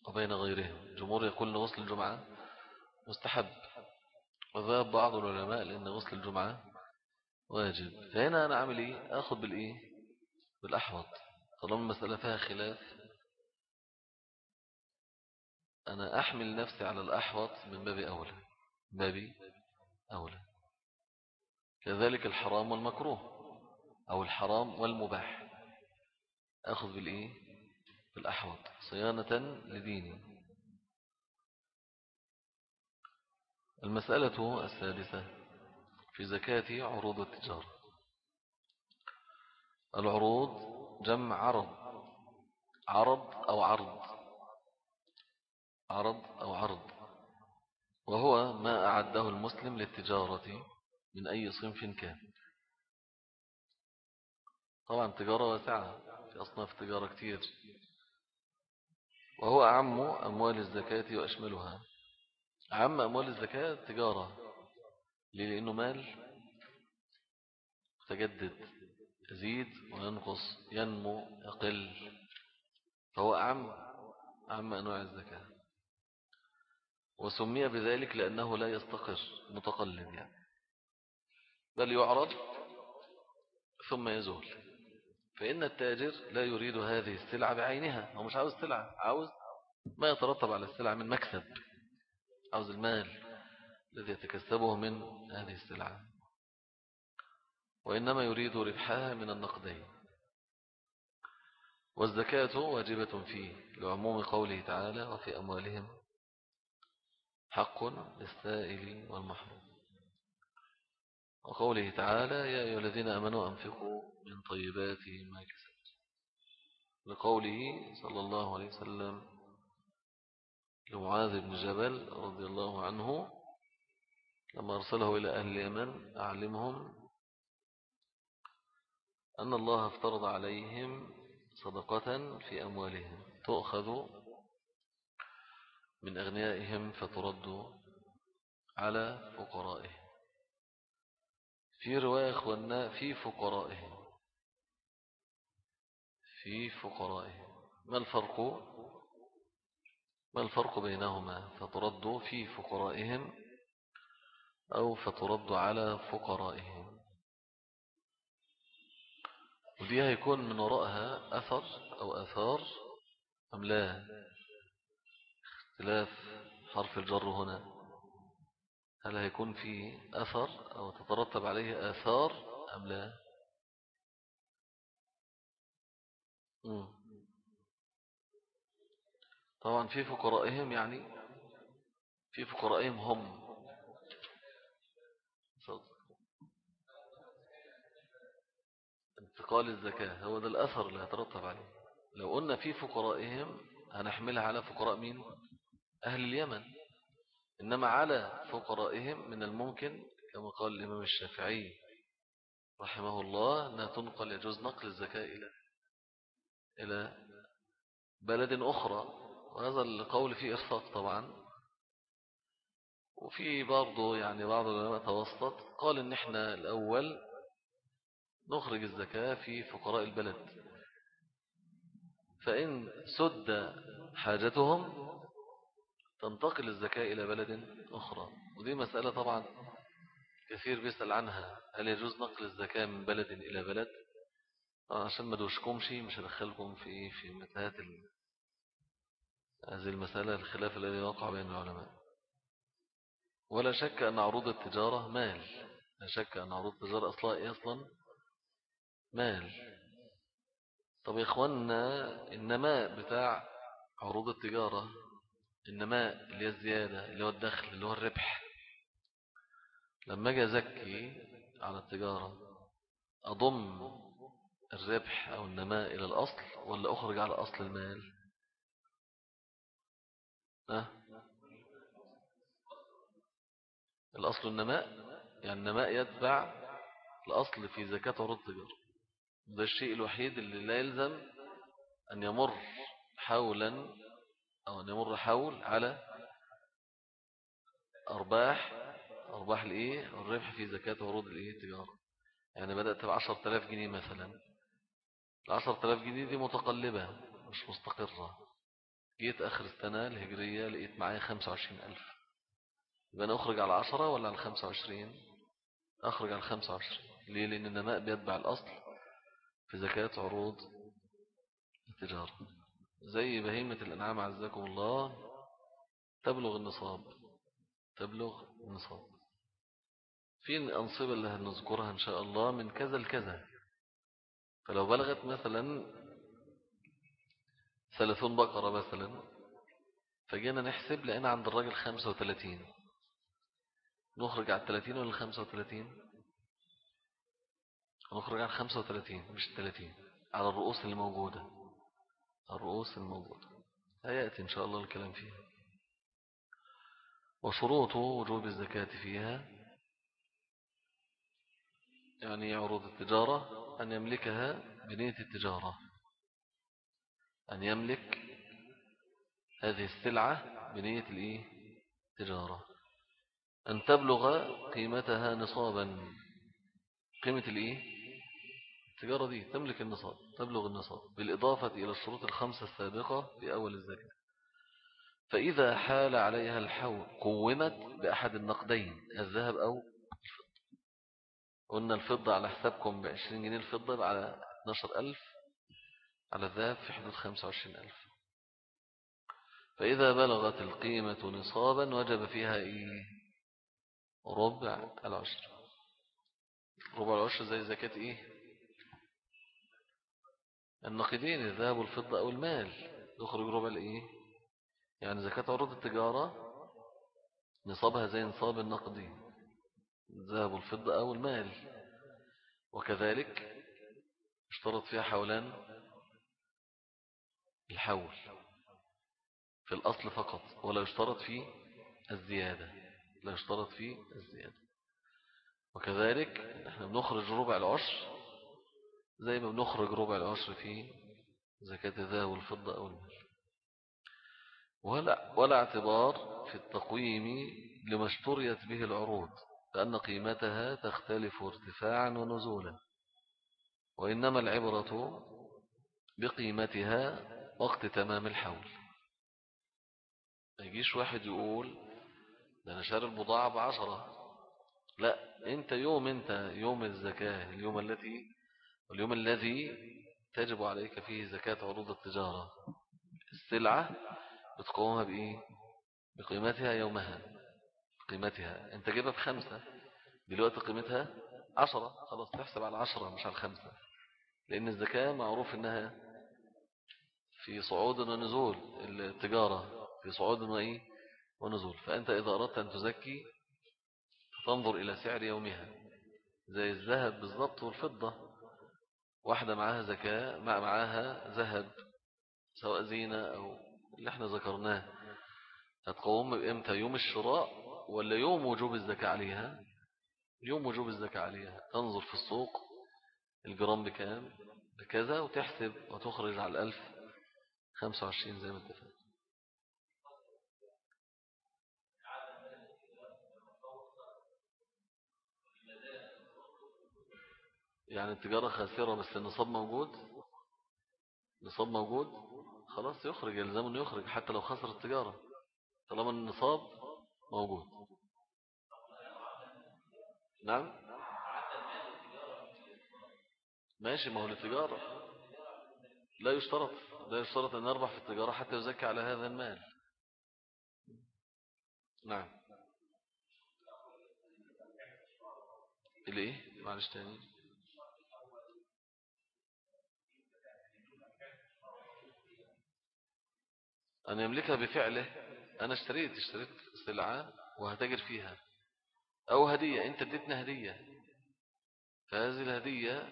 وبين غيرهم. الجمهور يقول غسل الجمعة مستحب. وذهب بعض العلماء لأن غسل الجمعة واجب. فهنا أنا أعمل إيه؟ أخذ بالإيه؟ بالأحوط. طالما المسألة فيها خلاف أنا أحمل نفسي على الأحوط من باب أولى. باب أولى. كذلك الحرام والمكروه أو الحرام والمباح. أخذ بالإيه؟ بالأحوط. صيانة لديني. المسألة السادسة في زكاة عروض التجارة. العروض جمع عرض عرض أو عرض عرض أو عرض وهو ما أعده المسلم للتجارة من أي صنف كان. طبعا تجارة واسعة في أصناف تجارة كتير. وهو أعم أموال الزكاة وأشملها. أعم أموال الزكاة تجارة. ليه؟ لأنه مال تجدد يزيد وينقص ينمو يقل. فهو أعم أعم أنواع الزكاة. وسمي بذلك لأنه لا يستقر متقلب يعني. بل يعرض ثم يزول. فإن التاجر لا يريد هذه السلعة بعينها. هو مش عاوز سلعة عاوز ما يترتب على السلعة من مكسب. عاوز المال الذي يتكسبه من هذه السلعة. وإنما يريد ربحها من النقدين. والزكاة واجبة فيه. لعموم قوله تعالى وفي أموالهم حق للسائل والمحروم. وقوله تعالى يا أيها الذين أمنوا أنفقوا من طيبات ما كسبت لقوله صلى الله عليه وسلم لمعاذ بن جبل رضي الله عنه لما أرسله إلى أهل اليمن أعلمهم أن الله افترض عليهم صدقة في أموالهم تؤخذ من أغنيائهم فترد على فقرائهم في رواية أخوانا في فقرائهم في فقرائهم. ما الفرق؟ ما الفرق بينهما؟ فترد في فقرائهم أو فترد على فقرائهم. ودي هيكون من وراءها أثر أو أثار أم لا؟ اختلاف حرف الجر هنا. هل هيكون في أثر أو تترتب عليه آثار أم لا؟ طبعا في فقرائهم يعني في فقرائهم هم. انتقال الزكاة هو ده الأثر اللي هترتب عليه. لو قلنا في فقرائهم هنحملها على فقراء مين؟ أهل اليمن. إنما على فقرائهم من الممكن كما قال الإمام الشافعي رحمه الله أنها تنقل يجوز نقل الزكاة إلى إلى بلد أخرى. وهذا القول فيه إرفاق طبعا. وفي برضه يعني بعض العلماء توسط قال إن إحنا الأول نخرج الزكاة في فقراء البلد. فإن سد حاجتهم تنتقل الزكاة إلى بلد أخرى. ودي مسألة طبعا كثير بيسأل عنها. هل يجوز نقل الزكاة من بلد إلى بلد؟ عشان ما دوشكمش مش هدخلكم في في متاهات هذه المسألة الخلاف الذي وقع بين العلماء. ولا شك أن عروض التجارة مال. لا شك أن عروض التجارة أصلا أصلا مال. طب يا إخواننا النماء بتاع عروض التجارة النماء اللي هي الزيادة اللي هو الدخل اللي هو الربح. لما أجي أزكي على التجارة أضم الربح أو النماء إلى الأصل ولا أخرج على أصل المال؟ الأصل النماء يعني النماء يتبع الأصل في زكاة عروض التجارة. ده الشيء الوحيد اللي لا يلزم أن يمر حولا أو أن يمر حول على أرباح أرباح الإيه؟ الربح في زكاة عروض الإيه؟ التجارة. يعني بدأت بعشر تلاف جنيه مثلا. العشر تلاف جنيه دي متقلبة مش مستقرة. جيت آخر السنة الهجرية لقيت معايا خمسة وعشرين ألف. يبقى أنا أخرج على عشرة ولا على خمسة وعشرين؟ أخرج على خمسة وعشرين. ليه؟ لأن النماء بيتبع الأصل في زكاة عروض التجارة. زي بهيمة الأنعام عزكم الله تبلغ النصاب تبلغ النصاب. في الأنصبة اللي هنذكرها إن شاء الله من كذا لكذا. فلو بلغت مثلا ثلاثون بقرة مثلا فجينا نحسب لقينا عند الراجل خمسة وثلاثين نخرج على الثلاثين ولا الخمسة وثلاثين نخرج على الخمسة وثلاثين مش الثلاثين على الرؤوس الموجودة الرؤوس الموجودة. هيأتي إن شاء الله الكلام فيها. وشروط وجوب الزكاة فيها. يعني عروض التجارة أن يملكها بنية التجارة. أن يملك هذه السلعة بنية الإيه؟ تجارة. أن تبلغ قيمتها نصابا. قيمة الإيه؟ التجارة دي تملك النصاب تبلغ النصاب بالإضافة إلى الشروط الخمسة السابقة في أول الزكاة. فإذا حال عليها الحول قومت بأحد النقدين الذهب أو الفضة. قلنا الفضة على حسابكم بعشرين جنيه الفضة على 12 ألف. على الذهب في حدود 25 ألف. فإذا بلغت القيمة نصابا وجب فيها إيه؟ ربع العشر. ربع العشر زي زكاة إيه؟ النقدين الذهب والفضة أو المال. يخرج ربع الإيه؟ يعني زكاة عروض التجارة نصابها زي نصاب النقدي الذهب والفضة أو المال. وكذلك اشترط فيها حولان الحول في الأصل فقط ولا يشترط فيه الزيادة لا يشترط فيه الزيادة. وكذلك إحنا بنخرج ربع العشر زي ما بنخرج ربع العشر في زكاة الذهب والفضة أو المال. ولا, ولا اعتبار في التقويم لما اشتريت به العروض لأن قيمتها تختلف ارتفاعا ونزولا. وإنما العبرة بقيمتها وقت تمام الحول. ما يجيش واحد يقول ده أنا شاري البضاعة بعشرة. لا أنت يوم أنت يوم الزكاة اليوم التي واليوم الذي تجب عليك فيه زكاة عروض التجارة. السلعة بتقومها بإيه؟ بقيمتها يومها. قيمتها. أنت جيبها بخمسة. دلوقتي قيمتها عشرة. خلاص تحسب على عشرة مش على خمسة. لأن الزكاة معروف أنها في صعود ونزول التجارة في صعود وإيه؟ ونزول. فأنت إذا أردت أن تزكي تنظر إلى سعر يومها. زي الذهب بالضبط والفضة. واحدة معاها زكاة مع معاها ذهب سواء زينة أو اللي إحنا ذكرناه. هتقوم بإمتى يوم الشراء ولا يوم وجوب الزكاة عليها؟ يوم وجوب الزكاة عليها. تنظر في السوق الجرام بكام؟ بكذا وتحسب وتخرج على الألف. خمسة وعشرين زي ما اتفقنا. يعني التجارة خاسرة بس النصاب موجود؟ نصاب موجود؟ خلاص يخرج يلزم إنه يخرج حتى لو خسر التجارة طالما النصاب موجود. نعم؟ ماشي ما هو التجارة لا يشترط. لا يشترط أن يربح في التجارة حتى يزكي على هذا المال. نعم. الإيه؟ معلش تاني. أن يملكها بفعله. أنا اشتريت اشتريت سلعة وهتجر فيها. أو هدية. أنت اديتنا هدية. فهذه الهدية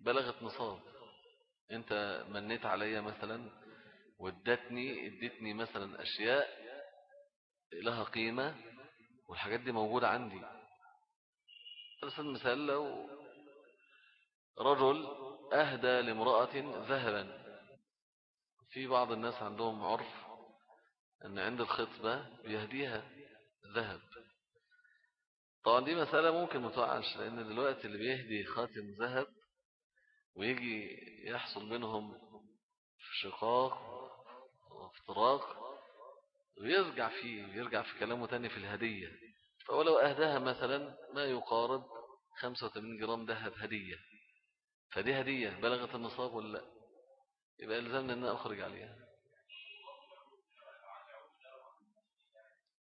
بلغت نصاب. أنت منيت علي مثلا وادتني ادتني مثلا أشياء لها قيمة والحاجات دي موجودة عندي. فلسل مثال لو رجل أهدى لامرأة ذهبا. في بعض الناس عندهم عرف أن عند الخطبة بيهديها ذهب. طبعا دي مسألة ممكن متوقعش لأن دلوقتي اللي بيهدي خاتم ذهب ويجي يحصل بينهم شقاق وافتراق ويرجع فيه ويرجع في كلامه تاني في الهدية. فهو لو أهداها مثلا ما يقارب 85 جرام ذهب هدية. فدي هدية بلغت النصاب ولا لا؟ يبقى يلزمني أن أخرج عليها.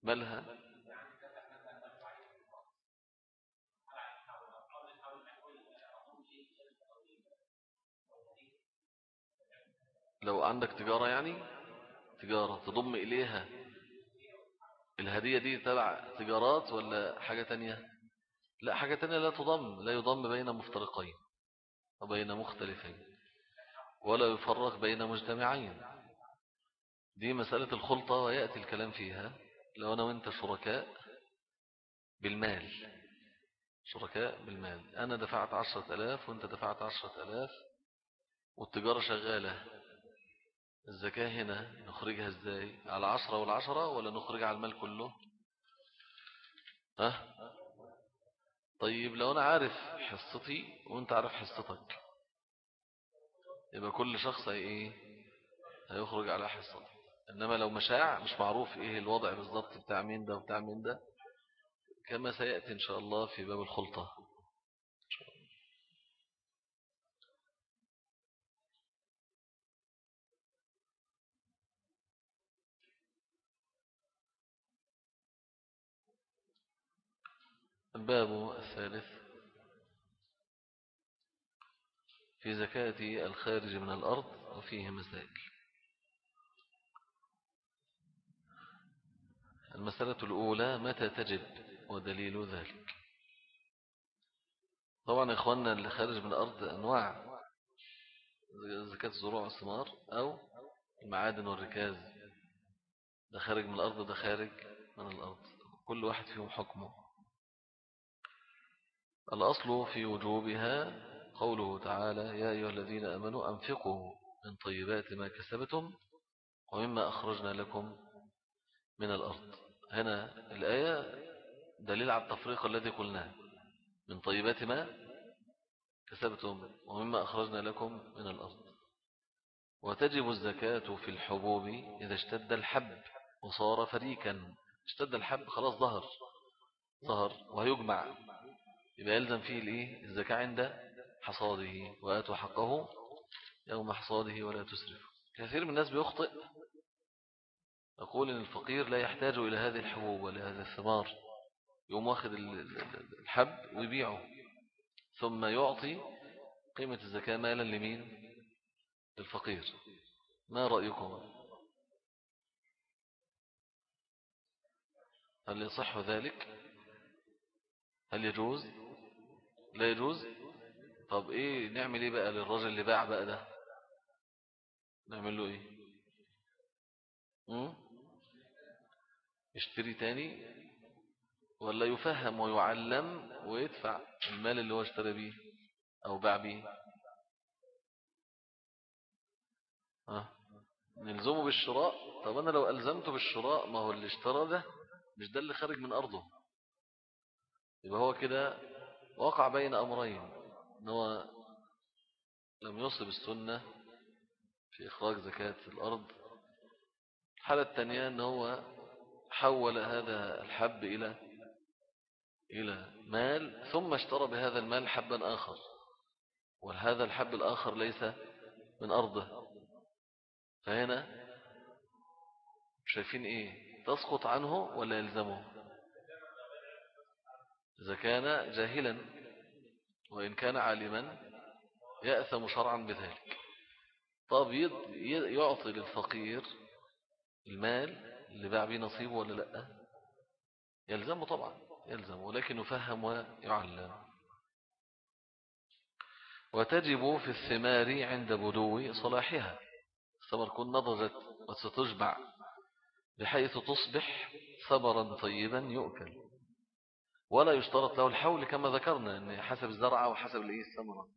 مالها لو عندك تجارة يعني تجارة تضم إليها الهدية دي تبع تجارات ولا حاجة تانية؟ لا حاجة تانية لا تضم لا يضم بين مفترقين وبين مختلفين ولا يفرق بين مجتمعين. دي مسألة الخلطة ويأتي الكلام فيها. لو أنا وأنت شركاء بالمال شركاء بالمال أنا دفعت عشرة ألاف وأنت دفعت عشرة ألاف والتجارة شغالة الزكاة هنا نخرجها إزاي؟ على عشرة والعشرة ولا نخرجها على المال كله؟ ها؟ طيب لو أنا عارف حصتي وأنت عارف حصتك يبقى كل شخص إيه؟ هيخرج على حصته إنما لو مشاع مش معروف إيه الوضع بالضبط بتاع مين ده وبتاع مين ده كما سيأتي إن شاء الله في باب الخلطة. الباب الثالث. في زكاة الخارج من الأرض وفيه مسائل المسألة الأولى متى تجب ودليل ذلك؟ طبعا إخواننا اللي خارج من الأرض أنواع زكاة الزروع والثمار أو المعادن والركاز. ده خارج من الأرض ده خارج من الأرض. كل واحد فيهم حكمه. الأصل في وجوبها قوله تعالى يا أيها الذين أمنوا أنفقوا من طيبات ما كسبتم ومما أخرجنا لكم من الأرض. هنا الآية دليل على التفريق الذي قلناه. من طيبات ما كسبتم ومما أخرجنا لكم من الأرض. وتجب الزكاة في الحبوب إذا اشتد الحب وصار فريكا. اشتد الحب خلاص ظهر. ظهر وهيجمع يبقى يلزم فيه الإيه؟ الزكاة عند حصاده وآتوا حقه يوم حصاده ولا تسرف كثير من الناس بيخطئ يقول إن الفقير لا يحتاج إلى هذه الحبوب ولا هذه الثمار يقوم واخد الحب ويبيعه ثم يعطي قيمة الزكاة مالا لمين؟ للفقير. ما رأيكم؟ هل يصح ذلك؟ هل يجوز؟ لا يجوز؟ طب إيه نعمل إيه بقى للرجل اللي باع بقى ده؟ نعمل له إيه؟ يشتري تاني؟ ولا يفهم ويعلم ويدفع المال اللي هو اشترى بيه أو باع بيه؟ ها؟ نلزمه بالشراء؟ طب أنا لو ألزمته بالشراء ما هو اللي اشترى ده مش ده اللي خارج من أرضه. يبقى هو كده وقع بين أمرين إن هو لم يصب السنة في إخراج زكاة الأرض. الحالة الثانية إن هو حول هذا الحب إلى إلى مال ثم اشترى بهذا المال حبا آخر. وهذا الحب الآخر ليس من أرضه. فهنا شايفين إيه؟ تسقط عنه ولا يلزمه؟ إذا كان جاهلا وإن كان عالما يأثم شرعا بذلك. طب يعطي للفقير المال اللي باع بيه نصيبه ولا لأ؟ يلزمه طبعا يلزمه ولكن يفهم ويعلم. وتجب في الثمار عند بدو صلاحها. الثمر كن نضجت وستجمع بحيث تصبح ثمرا طيبا يؤكل. ولا يشترط له الحول كما ذكرنا أن حسب الزرعة وحسب الثمرة.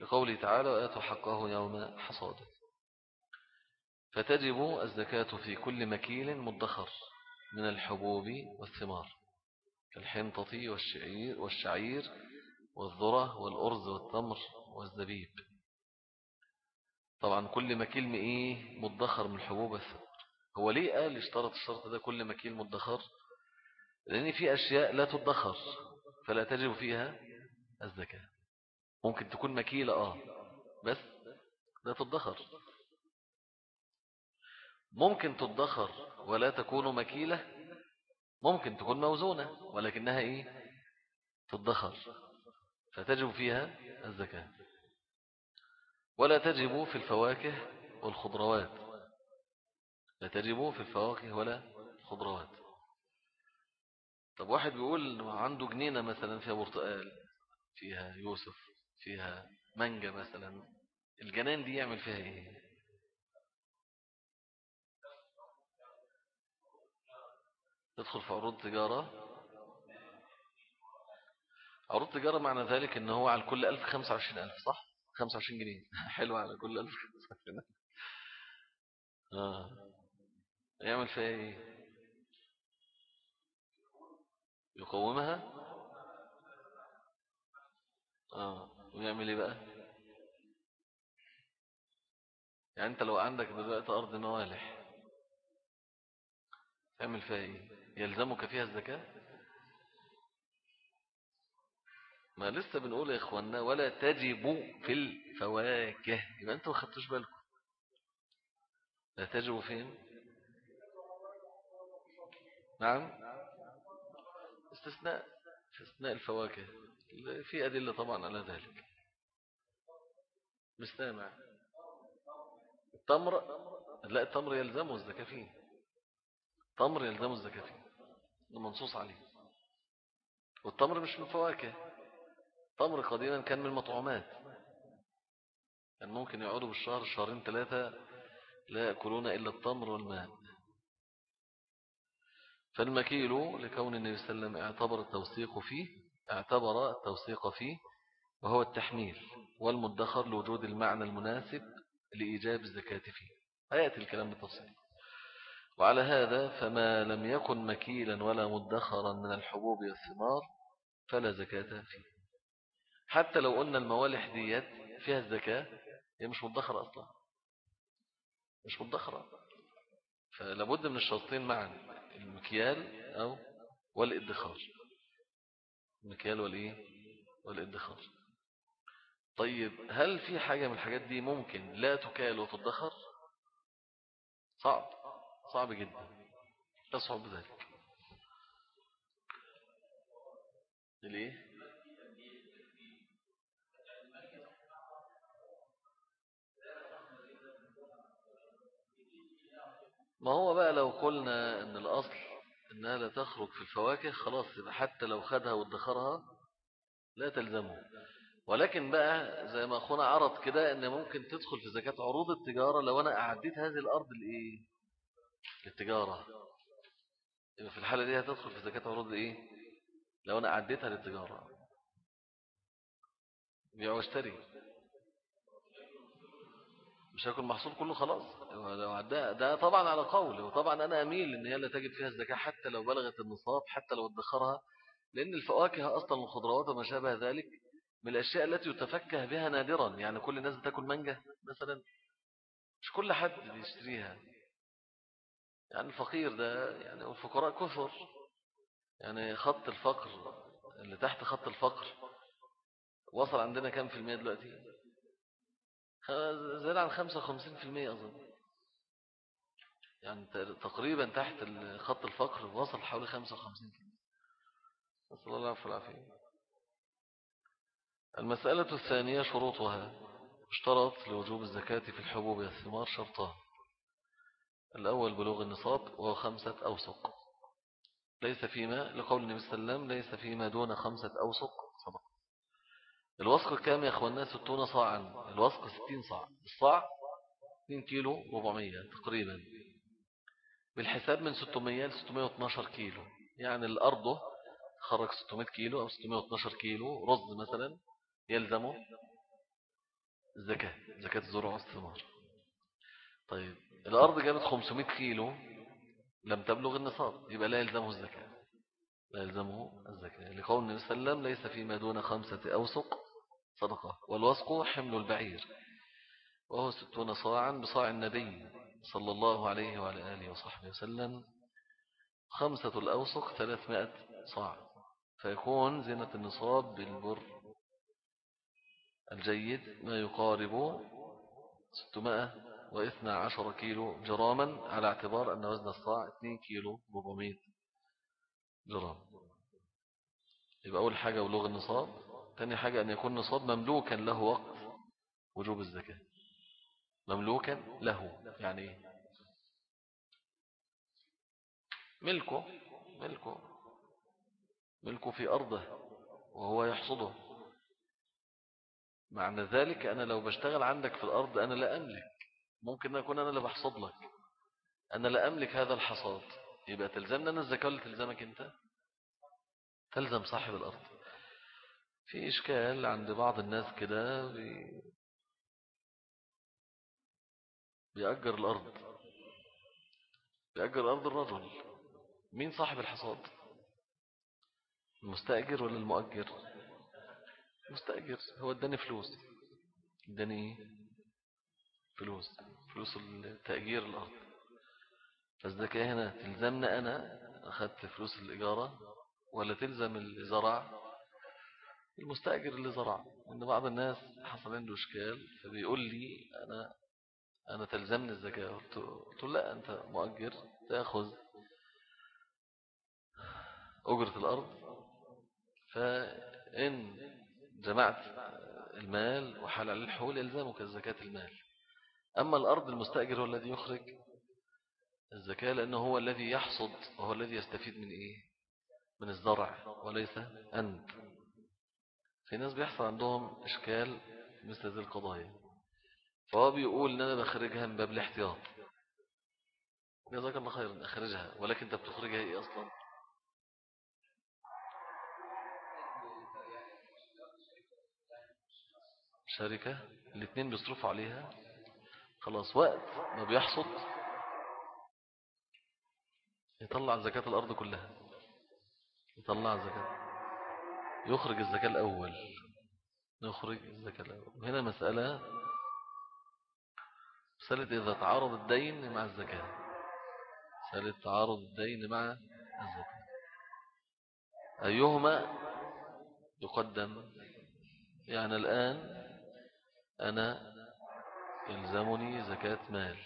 لقوله تعالى وآتوا حقه يوم حصاده فتجب الزكاة في كل مكيل مدخر من الحبوب والثمار كالحنطة والشعير, والشعير والذرة والأرز والتمر والزبيب. طبعا كل مكيل إيه مدخر من الحبوب والثمار. هو ليه قال اشترط الشرط ده كل مكيل مدخر؟ لأن في أشياء لا تدخر فلا تجب فيها الزكاة. ممكن تكون مكيلة آه بس لا تدخر. ممكن تدخر ولا تكون مكيلة ممكن تكون موزونة ولكنها إيه؟ تدخر فتجب فيها الزكاة. ولا تجب في الفواكه والخضروات. لا تجب في الفواكه ولا الخضروات. واحد بيقول عنده جنينة مثلا فيها برتقال فيها يوسف فيها مانجا مثلا الجنان دي يعمل فيها إيه؟ تدخل في عروض تجارة؟ عروض تجارة معنى ذلك إن هو على كل ألف خمسة وعشرين ألف صح؟ خمسة وعشرين جنيه. حلو على كل ألف خمسة وعشرين ألف. آه. يعمل فيها إيه؟ يقومها؟ آه. ويعمل إيه بقى؟ يعني أنت لو عندك دلوقتي أرض نوالح تعمل فيها إيه؟ يلزمك فيها الزكاة؟ ما لسه بنقول يا إخوانا ولا تجب في الفواكه. يبقى أنتوا ما خدتوش بالكم. لا تجب فين؟ نعم؟ استثناء استثناء الفواكه. في أدلة طبعا على ذلك. مستمع. التمر لا التمر يلزمه الزكاة فيه التمر يلزمه الزكاة فيه منصوص عليه. والتمر مش من فواكه. التمر قديما كان من المطعومات. كان ممكن يقعدوا بالشهر شهرين ثلاثة لا يأكلون إلا التمر والماء. فالمكيل لكون النبي صلى الله عليه وسلم اعتبر التوثيق فيه اعتبر التوثيق فيه وهو التحميل والمدخر لوجود المعنى المناسب لإيجاب الزكاة فيه. هيأتي الكلام بالتفصيل. وعلى هذا فما لم يكن مكيلا ولا مدخرا من الحبوب والثمار فلا زكاة فيه. حتى لو قلنا الموالح ديت فيها الزكاة هي مش مدخرة أصلا. مش مدخرة. فلابد من الشرطين معا. المكيال أو والإدخار. المكيال والإيه؟ والإدخار. طيب هل في حاجة من الحاجات دي ممكن لا تكال وتدخر؟ صعب. صعب جدا. تصعب ذلك. ليه؟ ما هو بقى لو قلنا إن الأصل إنها لا تخرج في الفواكه خلاص حتى لو خدها وادخرها لا تلزمه. ولكن بقى زي ما أخونا عرض كده إن ممكن تدخل في زكاة عروض التجارة لو أنا أعديت هذه الأرض لإيه؟ للتجارة. يبقى في الحالة دي هتدخل في زكاة عروض إيه؟ لو أنا أعديتها للتجارة. بيع واشتري مش هيكون محصول كله خلاص. ده, ده طبعا على قول وطبعا أنا أميل إن هي لا تجد فيها الزكاة حتى لو بلغت النصاب حتى لو ادخرها لأن الفواكه أصلا والخضروات وما شابه ذلك من الأشياء التي يتفكه بها نادرا. يعني كل الناس بتاكل مانجا مثلا مش كل حد بيشتريها. يعني الفقير ده يعني الفقراء كثر. يعني خط الفقر اللي تحت خط الفقر وصل عندنا كم في المية دلوقتي؟ زاد عن 55% أظن. يعني تقريبا تحت خط الفقر وصل حوالي 55% نسأل الله العفو والعافية المسألة الثانية شروطها اشترط لوجوب الزكاة في الحبوب والثمار شرطان. الأول بلوغ النصاب وهو خمسة أوسق. ليس فيما لقول النبي صلى الله عليه وسلم ليس فيما دون خمسة أوسق صدق. الوسق كام يا أخوانا ستون صاعا. الوسق ستين صاع. الصاع 2 كيلو 400 تقريبا. بالحساب من 600 ل 612 كيلو. يعني الأرض خرج 600 كيلو أو 612 كيلو رز مثلا يلزمه الزكاة زكاة الزرع والثمار. طيب الأرض جابت 500 كيلو لم تبلغ النصاب يبقى لا يلزمه الزكاة. لا يلزمه الزكاة. لقول النبي صلى الله عليه وسلم ليس فيما دون خمسة أوسق صدقة والوسق حمل البعير وهو ستون صاعا بصاع النبي صلى الله عليه وعلى آله وصحبه وسلم خمسة الأوسق ثلاثمائة صاع. فيكون زينة النصاب بالبر الجيد ما يقارب ستمائة واثنى عشر كيلو جراما على اعتبار أن وزن الصاع 2 كيلو 400 جرام. يبقى أول حاجة بلوغ النصاب. ثاني حاجة أن يكون نصاب مملوكا له وقت وجوب الزكاة. مملوكا له يعني إيه ملكه ملكه ملكه في أرضه وهو يحصده. معنى ذلك أنا لو بشتغل عندك في الأرض أنا لا أملك. ممكن أكون أنا اللي بحصد لك. أنا لا أملك هذا الحصاد. يبقى تلزمنا أنا الزكاة ولا تلزمك أنت؟ تلزم صاحب الأرض. في إشكال عند بعض الناس كده. بيأجر الأرض. بيأجر أرض الرجل. مين صاحب الحصاد؟ المستأجر ولا المؤجر؟ مستأجر هو اداني فلوس. اداني فلوس. فلوس تأجير الأرض. فالزكاة هنا تلزمنا أنا أخذت فلوس الإجارة ولا تلزم الزرع المستأجر اللي زرع. إن بعض الناس حصل عنده إشكال فبيقول لي أنا أنا تلزمني الزكاة. قلت له لا أنت مؤجر تأخذ أجرة الأرض. فإن جمعت المال وحال على الحول يلزمك الزكاة المال. أما الأرض المستأجر هو الذي يخرج الزكاة لأنه هو الذي يحصد وهو الذي يستفيد من إيه؟ من الزرع وليس أنت. في ناس بيحصل عندهم إشكال مثل هذه القضايا. فهو بيقول إن أنا بخرجها من باب الاحتياط. جزاك الله خيرا أخرجها. ولكن أنت بتخرجها إيه أصلا؟ شركة. الاثنين بيصرفوا عليها. خلاص وقت ما بيحصد يطلع زكاة الأرض كلها. يطلع زكاة. يخرج الزكاة الأول. نخرج الزكاة الأول. هنا مسألة مسألة إذا تعارض الدين مع الزكاة. مسألة تعارض الدين مع الزكاة. أيهما يقدم؟ يعني الآن أنا يلزمني زكاة مال.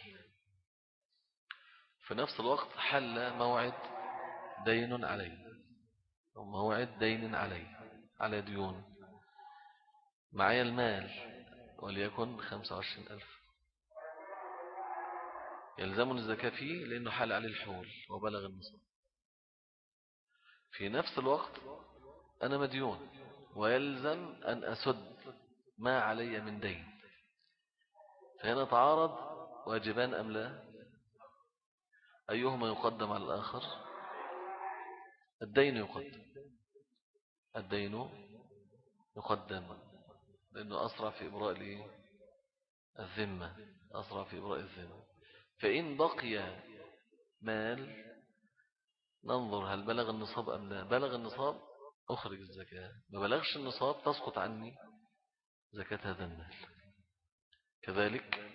في نفس الوقت حل موعد دين علي. موعد دين علي على ديون. معي المال وليكن خمسة وعشرين ألف. يلزمني الزكاة فيه لأنه حال عليه الحول وبلغ النصاب في نفس الوقت أنا مديون ويلزم أن أسد ما علي من دين. فهنا تعارض واجبان أم لا؟ أيهما يقدم على الآخر؟ الدين يقدم. الدين يقدم. لأنه أسرع في إبراء الذمة. أسرع في إبراء الذمة. فإن بقي مال ننظر هل بلغ النصاب أم لا. بلغ النصاب أخرج الزكاة. ما بلغش النصاب تسقط عني زكاة هذا المال. كذلك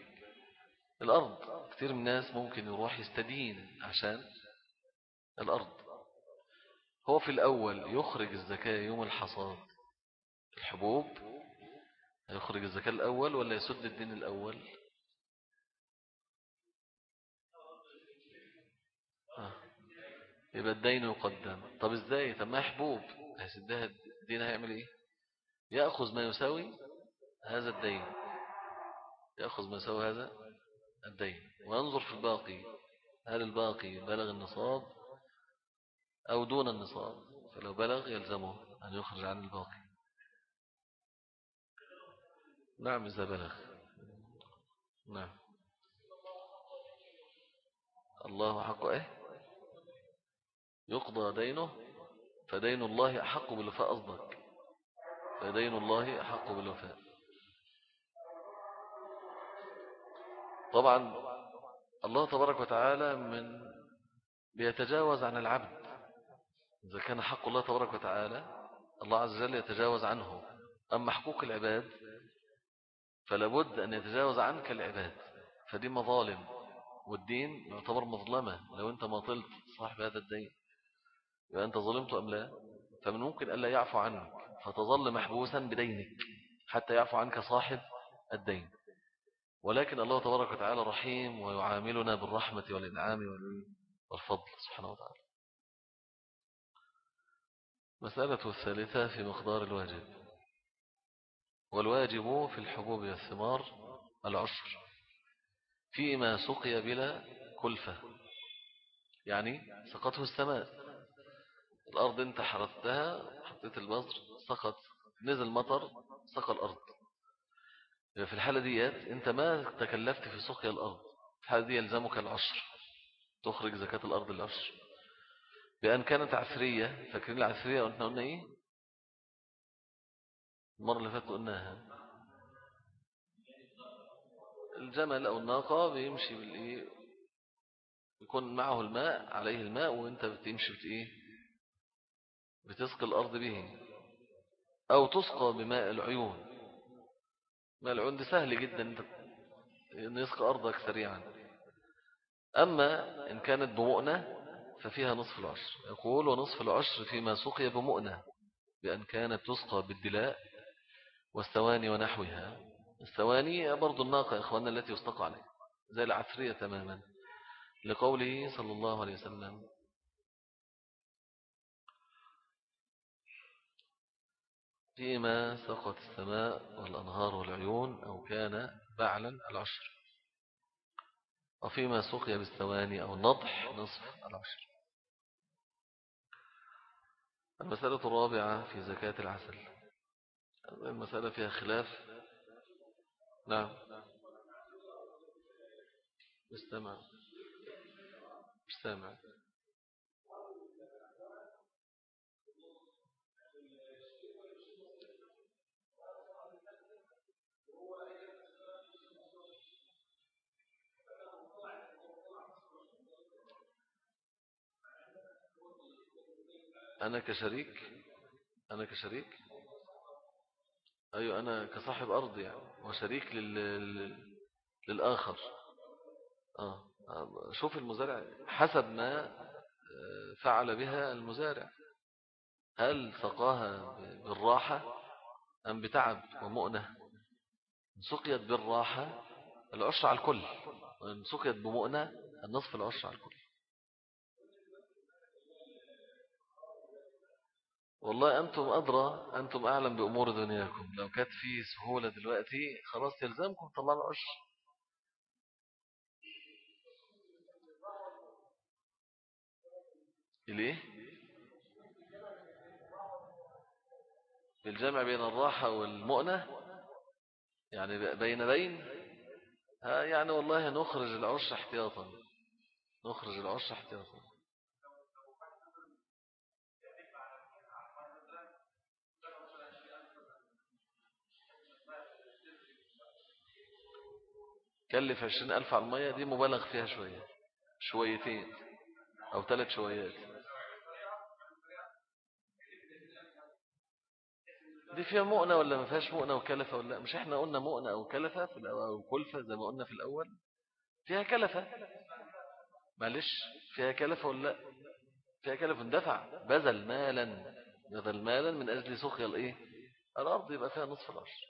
الأرض. كثير من الناس ممكن يروح يستدين عشان الأرض. هو في الأول يخرج الزكاة يوم الحصاد. الحبوب يخرج الزكاة الأول ولا يسد الدين الأول؟ يبقى الدين يقدم طب إزاي؟ طب ما حبوب هيسدها الدين هيعمل إيه؟ يأخذ ما يساوي هذا الدين. يأخذ ما يساوي هذا الدين. وينظر في الباقي. هل الباقي بلغ النصاب أو دون النصاب؟ فلو بلغ يلزمه أن يخرج عن الباقي. نعم إذا بلغ. نعم. الله حق إيه؟ يقضى دينه فدين الله أحق بالوفاء أصدق. فدين الله أحق بالوفاء. طبعا الله تبارك وتعالى من بيتجاوز عن العبد. إذا كان حق الله تبارك وتعالى الله عز وجل يتجاوز عنه. أما حقوق العباد؟ فلابد أن يتجاوز عنك العباد. فدي مظالم والدين يعتبر مظلمة. لو أنت ما طلت صاحب هذا الدين. يبقى أنت ظلمت أم لا؟ فمن ممكن ألا يعفو عنك فتظل محبوسا بدينك حتى يعفو عنك صاحب الدين. ولكن الله تبارك وتعالى رحيم ويعاملنا بالرحمة والإنعام والفضل سبحانه وتعالى. مسألة الثالثة في مقدار الواجب. والواجب في الحبوب والثمار العشر فيما سقي بلا كلفة يعني سقطه السماء. الأرض أنت حرثتها حطيت البذر سقط نزل مطر سقى الأرض. في الحالة ديت أنت ما تكلفت في سقيا الأرض في الحالة دي يلزمك العشر تخرج زكاة الأرض العشر بأن كانت عفرية فاكرين العفرية قلنا قلنا إيه؟ المرة اللي فاتت قلناها. الجمل أو الناقة بيمشي بالإيه؟ يكون معه الماء عليه الماء وأنت بتمشي بت إيه بتسقي الأرض به أو تسقى بماء العيون. ماء العيون دي سهل جدا أن يسقى أرضك سريعا. أما إن كانت بمؤنة ففيها نصف العشر. يقول ونصف العشر فيما سقي بمؤنة بأن كانت تسقى بالدلاء والثواني ونحوها. الثواني برضو الناقة إخواننا التي يستقى عليها زي العثرية تماما. لقوله صلى الله عليه وسلم فيما سقط السماء والأنهار والعيون أو كان بعلا العشر. وفيما سقي بالثواني أو النضح نصف العشر. المسألة الرابعة في زكاة العسل. المسألة فيها خلاف. نعم. استمع استمع أنا كشريك أنا كشريك؟ أيوة أنا كصاحب أرض يعني وشريك لل... للآخر. آه. شوف المزارع حسب ما آه، فعل بها المزارع. هل سقاها بالراحة أم بتعب ومؤنة؟ سقيت بالراحة العشر على الكل وإن سقيت بمؤنة النصف العشر على الكل. والله أنتم أدرى أنتم أعلم بأمور دنياكم. لو كانت في سهولة دلوقتي خلاص يلزمكم طلع العشر. ليه بالجمع بين الراحة والمؤنة؟ يعني بين بين؟ ها يعني والله نخرج العشر احتياطا. نخرج العشر احتياطا. كلف عشرين ألف على المية دي مبالغ فيها شوية. شويتين أو ثلاث شويات. دي فيها مؤنة ولا ما فيهاش مؤنة وكلفة ولا مش إحنا قلنا مؤنة أو كلفة في أو كلفة زي ما قلنا في الأول؟ فيها كلفة. معلش فيها كلفة ولا لأ؟ فيها كلفة. اندفع. بذل مالا. بذل مالا من أجل سخي الإيه؟ الأرض. يبقى فيها نصف العشر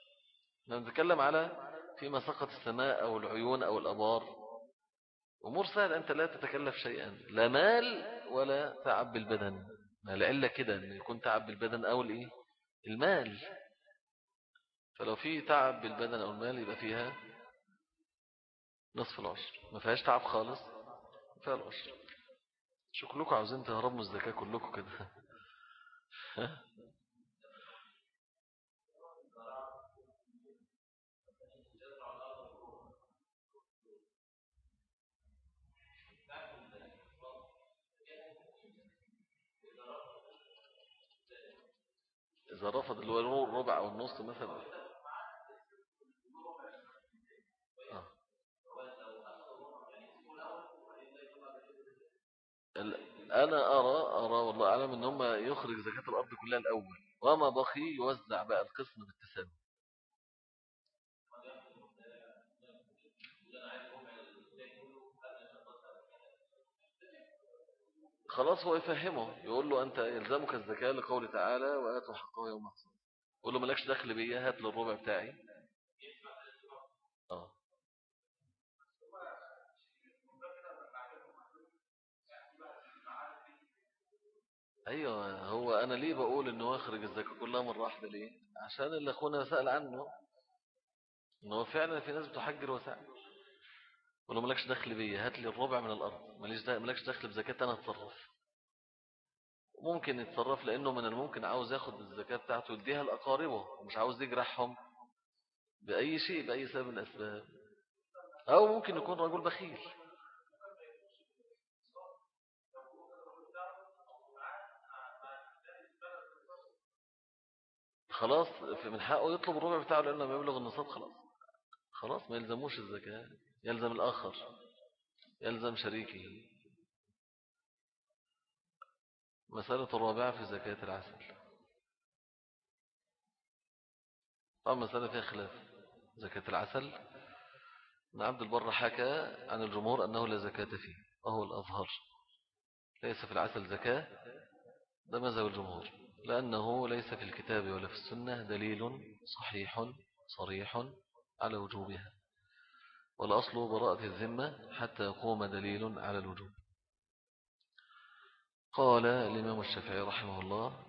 نتكلم على فيما سقط السماء أو العيون أو الأبار. أمور سهلة أنت لا تتكلف شيئا. لا مال ولا تعب بالبدن. ما لعلة كده أن يكون تعب بالبدن أو الإيه؟ المال. فلو في تعب بالبدن أو المال يبقى فيها نصف العشر. ما فيهاش تعب خالص فيها العشر. شكلكم عاوزين تهربوا الزكاة كلكم كده. إذا رفض اللي هو الربع أو النص مثلا. آه. أنا أرى أرى والله أعلم أن هم يخرج زكاة الأرض كلها الأول. وما بقي يوزع بقى القسم بالتساوي خلاص هو يفهمه يقول له أنت يلزمك الزكاة لقول تعالى وآتوا حقه يوم حصاد يقول له مالكش دخل بيا هات للربع بتاعي. آه. أيوة هو أنا ليه بقول إنه يخرج الزكاة كلها مرة واحدة ليه؟ عشان اللي أخونا سأل عنه إنه فعلا في ناس بتحجر وسعر ولو مالكش دخل بيا هات لي الربع من الأرض. مالكش دخل بزكاة أنا أتصرف ممكن يتصرف لأنه من الممكن عاوز ياخد الزكاة بتاعته يديها لأقاربه ومش عاوز يجرحهم بأي شيء بأي سبب من الأسباب. أو ممكن يكون رجل بخيل. خلاص من حقه يطلب الربع بتاعه لأنه ما يبلغ النصاب خلاص. خلاص ما يلزموش الزكاة. يلزم الآخر يلزم شريكه. مسألة الرابعة في زكاة العسل. طبعا مسألة فيها خلاف. زكاة العسل ابن عبد البر حكى عن الجمهور أنه لا زكاة فيه وهو الأظهر. ليس في العسل زكاة ده مذهب الجمهور. لأنه ليس في الكتاب ولا في السنة دليل صحيح صريح على وجوبها. والأصل براءة الذمة حتى يقوم دليل على الوجوب. قال الإمام الشافعي رحمه الله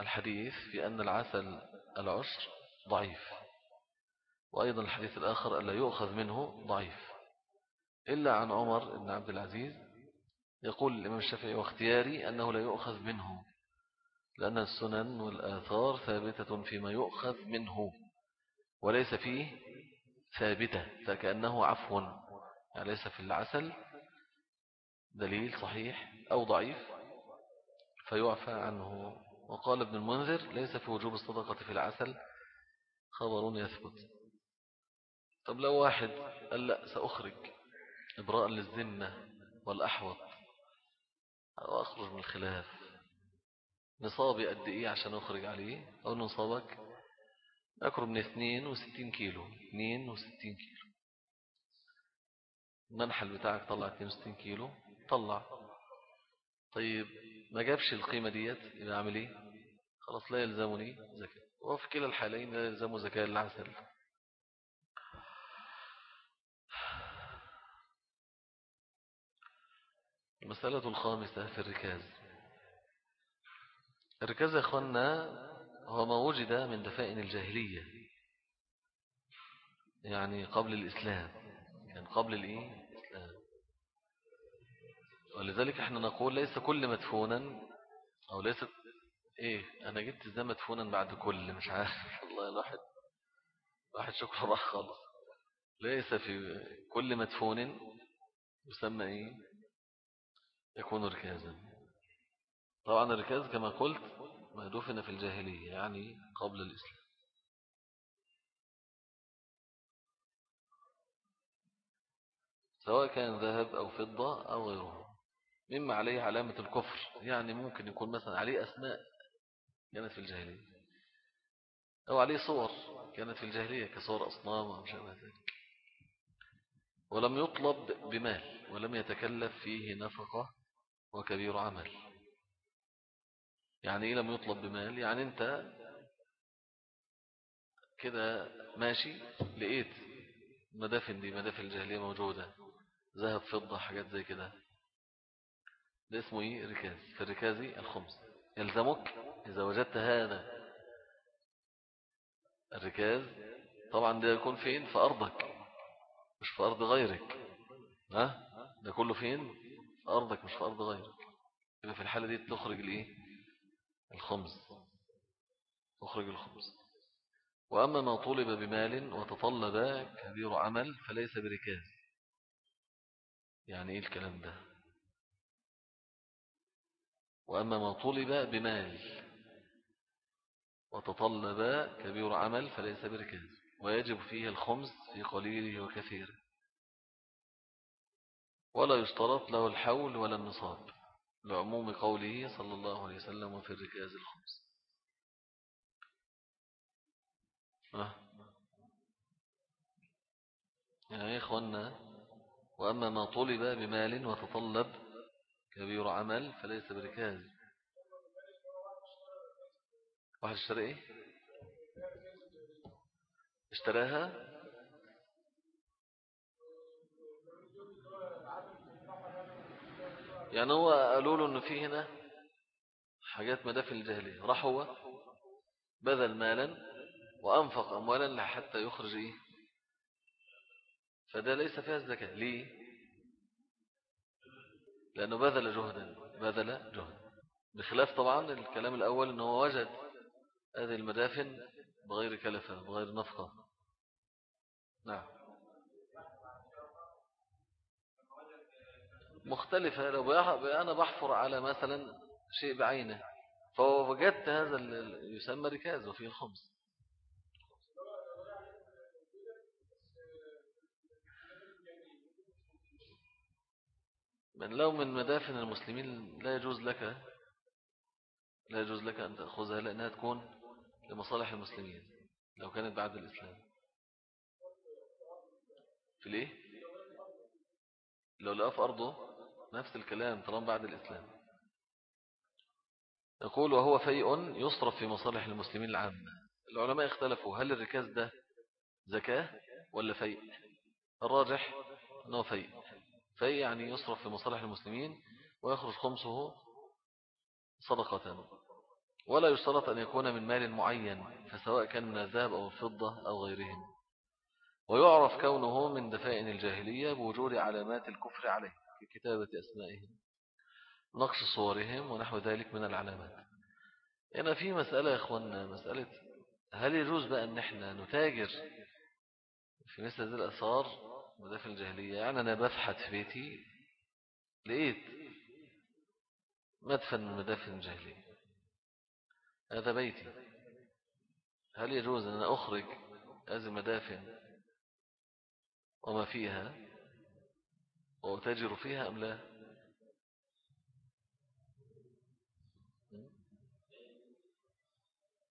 الحديث في أن العسل العشر ضعيف وأيضا الحديث الآخر ألا يؤخذ منه ضعيف إلا عن عمر بن عبد العزيز يقول الإمام الشافعي واختياري أنه لا يؤخذ منه لأن السنن والآثار ثابتة فيما يؤخذ منه وليس فيه ثابتة فكأنه عفو. يعني ليس في العسل. دليل صحيح أو ضعيف. فيعفى عنه. وقال ابن المنذر ليس في وجوب الصدقة في العسل. خبر يثبت. طب لو واحد قال لا سأخرج إبراء للذمة والأحوط. أو أخرج من الخلاف. نصابي قد إيه عشان أخرج عليه؟ أو نصابك؟ أقرب من 62 كيلو 62 كيلو. المنحل بتاعك طلع 62 كيلو طلع. طيب ما جابش القيمة ديت يبقى أعمل إيه؟ خلاص لا يلزمني زكاة. وفي كلا الحالين لا يلزم زكاة العسل المسألة الخامسة في الركاز. الركاز يا أخوانا هو ما وجد من دفائن الجاهلية يعني قبل الإسلام كان قبل الإيه؟ الإسلام. ولذلك إحنا نقول ليس كل مدفونا أو ليس إيه أنا جبت إزاي مدفونا بعد كل مش عارف. والله الواحد واحد شكرا راح خالص. ليس في كل مدفون يسمى إيه؟ يكون ركازا. طبعا الركاز كما قلت ما دفن في الجاهلية يعني قبل الإسلام. سواء كان ذهب أو فضة أو غيره. مما عليه علامة الكفر. يعني ممكن يكون مثلا عليه أسماء كانت في الجاهلية. أو عليه صور كانت في الجاهلية كصور أصنام أو شابه ذلك. ولم يطلب بمال ولم يتكلف فيه نفقة وكبير عمل. يعني إيه لم يطلب بمال؟ يعني أنت كده ماشي لقيت مدافن دي مدافن الجاهلية موجودة ذهب فضة حاجات زي كده. ده اسمه إيه؟ ركاز. في الركازي الخمس. يلزمك إذا وجدت هذا الركاز طبعا ده يكون فين؟ في أرضك مش في أرض غيرك. ها؟ ده كله فين؟ في أرضك مش في أرض غيرك. يبقى في الحالة دي تخرج الإيه الخمس. تخرج الخمس. وأما ما طلب بمال وتطلب كبير عمل فليس بركاز. يعني إيه الكلام ده؟ وأما ما طلب بمال وتطلب كبير عمل فليس بركاز. ويجب فيه الخمس في قليله وكثيره. ولا يشترط له الحول ولا النصاب. لعموم قوله صلى الله عليه وسلم في الركاز الخمس. أه. يا إخوانا وأما ما طلب بمال وتطلب كبير عمل فليس بركاز. واحد اشترى إيه؟ اشتراها يعني هو قالوا له انه في هنا حاجات مدافن الجاهلية. راح هو بذل مالا وأنفق أموالا حتى يخرج إيه؟ فده ليس فيها الزكاة. ليه؟ لأنه بذل جهدا بذل جهدا بخلاف طبعا الكلام الأول أنه وجد هذه المدافن بغير كلفة بغير نفقة. نعم. مختلفة لو أنا بحفر على مثلا شيء بعينه فوجدت هذا يسمى ركاز وفيه الخمس من لو من مدافن المسلمين لا يجوز لك لا يجوز لك أن تأخذها لأنها تكون لمصالح المسلمين لو كانت بعد الإسلام. في ليه؟ لو لقى في أرضه نفس الكلام طالما بعد الإسلام. يقول وهو فيء يصرف في مصالح المسلمين العامة. العلماء اختلفوا هل الركاز ده زكاة ولا فيء؟ الراجح أنه فيء. فيء يعني يصرف في مصالح المسلمين ويخرج خمسه صدقة. ولا يشترط أن يكون من مال معين فسواء كان من الذهب أو الفضة أو غيرهم ويعرف كونه من دفائن الجاهلية بوجود علامات الكفر عليه. في كتابة أسمائهم نقش صورهم ونحو ذلك من العلامات. هنا في مسألة يا إخواننا مسألة هل يجوز بقى أن إحنا نتاجر في مثل هذه الأثار مدافع الجاهلية؟ يعني أنا بفحت في بيتي لقيت مدفن من مدافن الجاهلية هذا بيتي. هل يجوز أن أخرج هذه المدافن وما فيها؟ وأتاجر فيها أم لا؟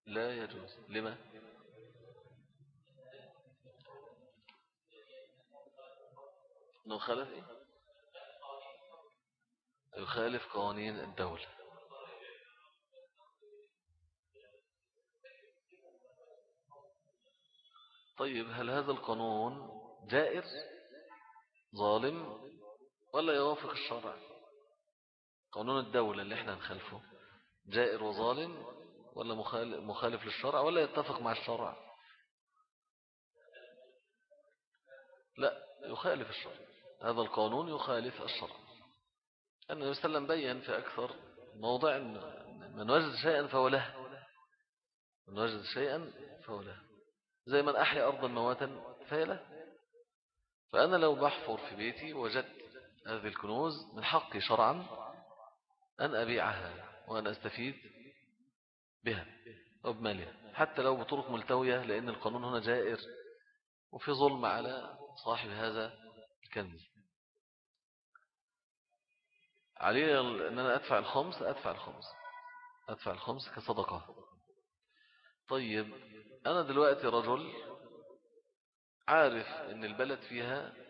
لا يجوز لما؟ نخالف إيه؟ يخالف قوانين الدولة. طيب هل هذا القانون جائر ظالم؟ ولا يوافق الشرع. قانون الدولة اللي إحنا نخالفه جائر وظالم ولا مخالف للشرع ولا يتفق مع الشرع؟ لا يخالف الشرع. هذا القانون يخالف الشرع. النبي صلى الله عليه وسلم بيّن في أكثر موضع من وجد شيئا فهو له. من وجد شيئا فهو له. زي من أحيا أرضا مواتا فهي له. فأنا لو بحفر في بيتي وجدت هذه الكنوز من حقي شرعا أن أبيعها وأن أستفيد بها أو بمالها. حتى لو بطرق ملتوية لأن القانون هنا جائر وفي ظلم على صاحب هذا الكنز. علي أن أنا أدفع الخمس أدفع الخمس. أدفع الخمس كصدقة. طيب أنا دلوقتي رجل عارف أن البلد فيها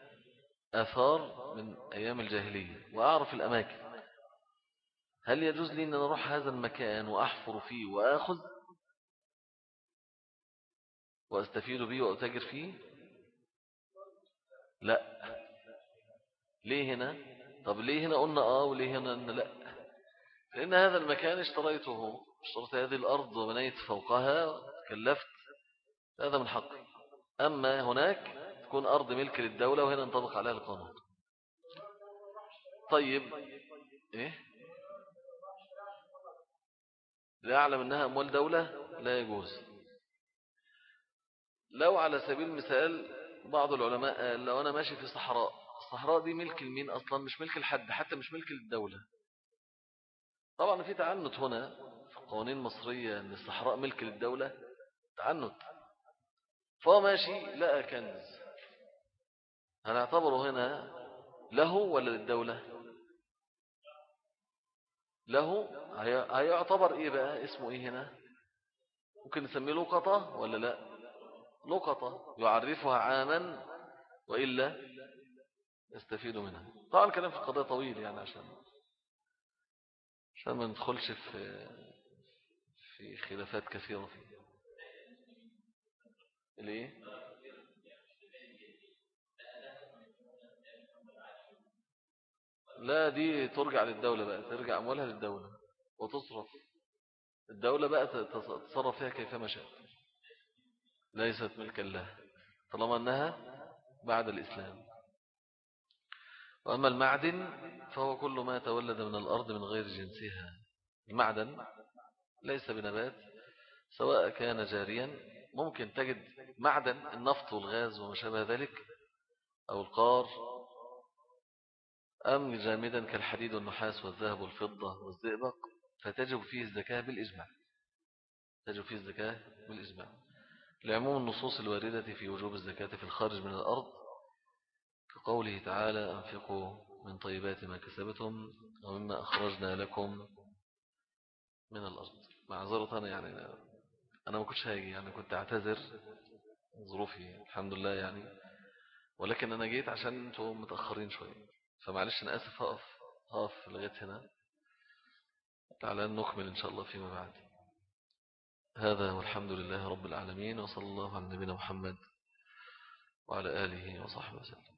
أثار من أيام الجاهلية وأعرف الأماكن. هل يجوز لي أن أروح هذا المكان وأحفر فيه وأخذ؟ وأستفيد به وأتاجر فيه؟ لا. ليه هنا؟ طب ليه هنا قلنا آه وليه هنا أن لا؟ لأن هذا المكان اشتريته اشتريت هذه الأرض وبنيت فوقها كلفت هذا من حقي. أما هناك تكون أرض ملك للدولة وهنا انطبق عليها القانون. طيب إيه؟ لا يعلم أنها أموال دولة لا يجوز. لو على سبيل المثال بعض العلماء لو أنا ماشي في صحراء الصحراء دي ملك المين أصلا؟ مش ملك الحد حتى مش ملك للدولة. طبعا في تعنت هنا في القوانين المصرية أن الصحراء ملك للدولة تعنت. فهو ماشي لقى كنز. هنعتبره هنا له ولا للدولة؟ له. هيعتبر إيه بقى؟ اسمه إيه هنا؟ ممكن نسميه لقطة ولا لا؟ لقطة يعرفها عاما وإلا يستفيد منها. طبعا الكلام في القضاء طويل يعني عشان عشان ما ندخلش في في خلافات كثيرة فيه. ليه؟ لا دي ترجع للدولة بقى ترجع أموالها للدولة وتصرف. الدولة بقى تتصرف فيها كيفما شاءت ليست ملكا لها طالما أنها بعد الإسلام. وأما المعدن فهو كل ما تولد من الأرض من غير جنسها. المعدن ليس بنبات سواء كان جاريا. ممكن تجد معدن النفط والغاز وما شابه ذلك أو القار أم جامدا كالحديد والنحاس والذهب والفضة والزئبق فتجب فيه الزكاة بالإجماع. تجب فيه الزكاة بالإجماع. لعموم النصوص الواردة في وجوب الزكاة في الخارج من الأرض كقوله تعالى أنفقوا من طيبات ما كسبتم ومما أخرجنا لكم من الأرض. معذرة يعني أنا ما كنتش هاجي يعني كنت أعتذر ظروفي الحمد لله يعني. ولكن أنا جيت عشان أنتم متأخرين شوية. فمعلش أنا آسف هقف هقف لغاية هنا. تعالى نكمل إن شاء الله فيما بعد. هذا والحمد لله رب العالمين وصلى الله على نبينا محمد وعلى آله وصحبه وسلم.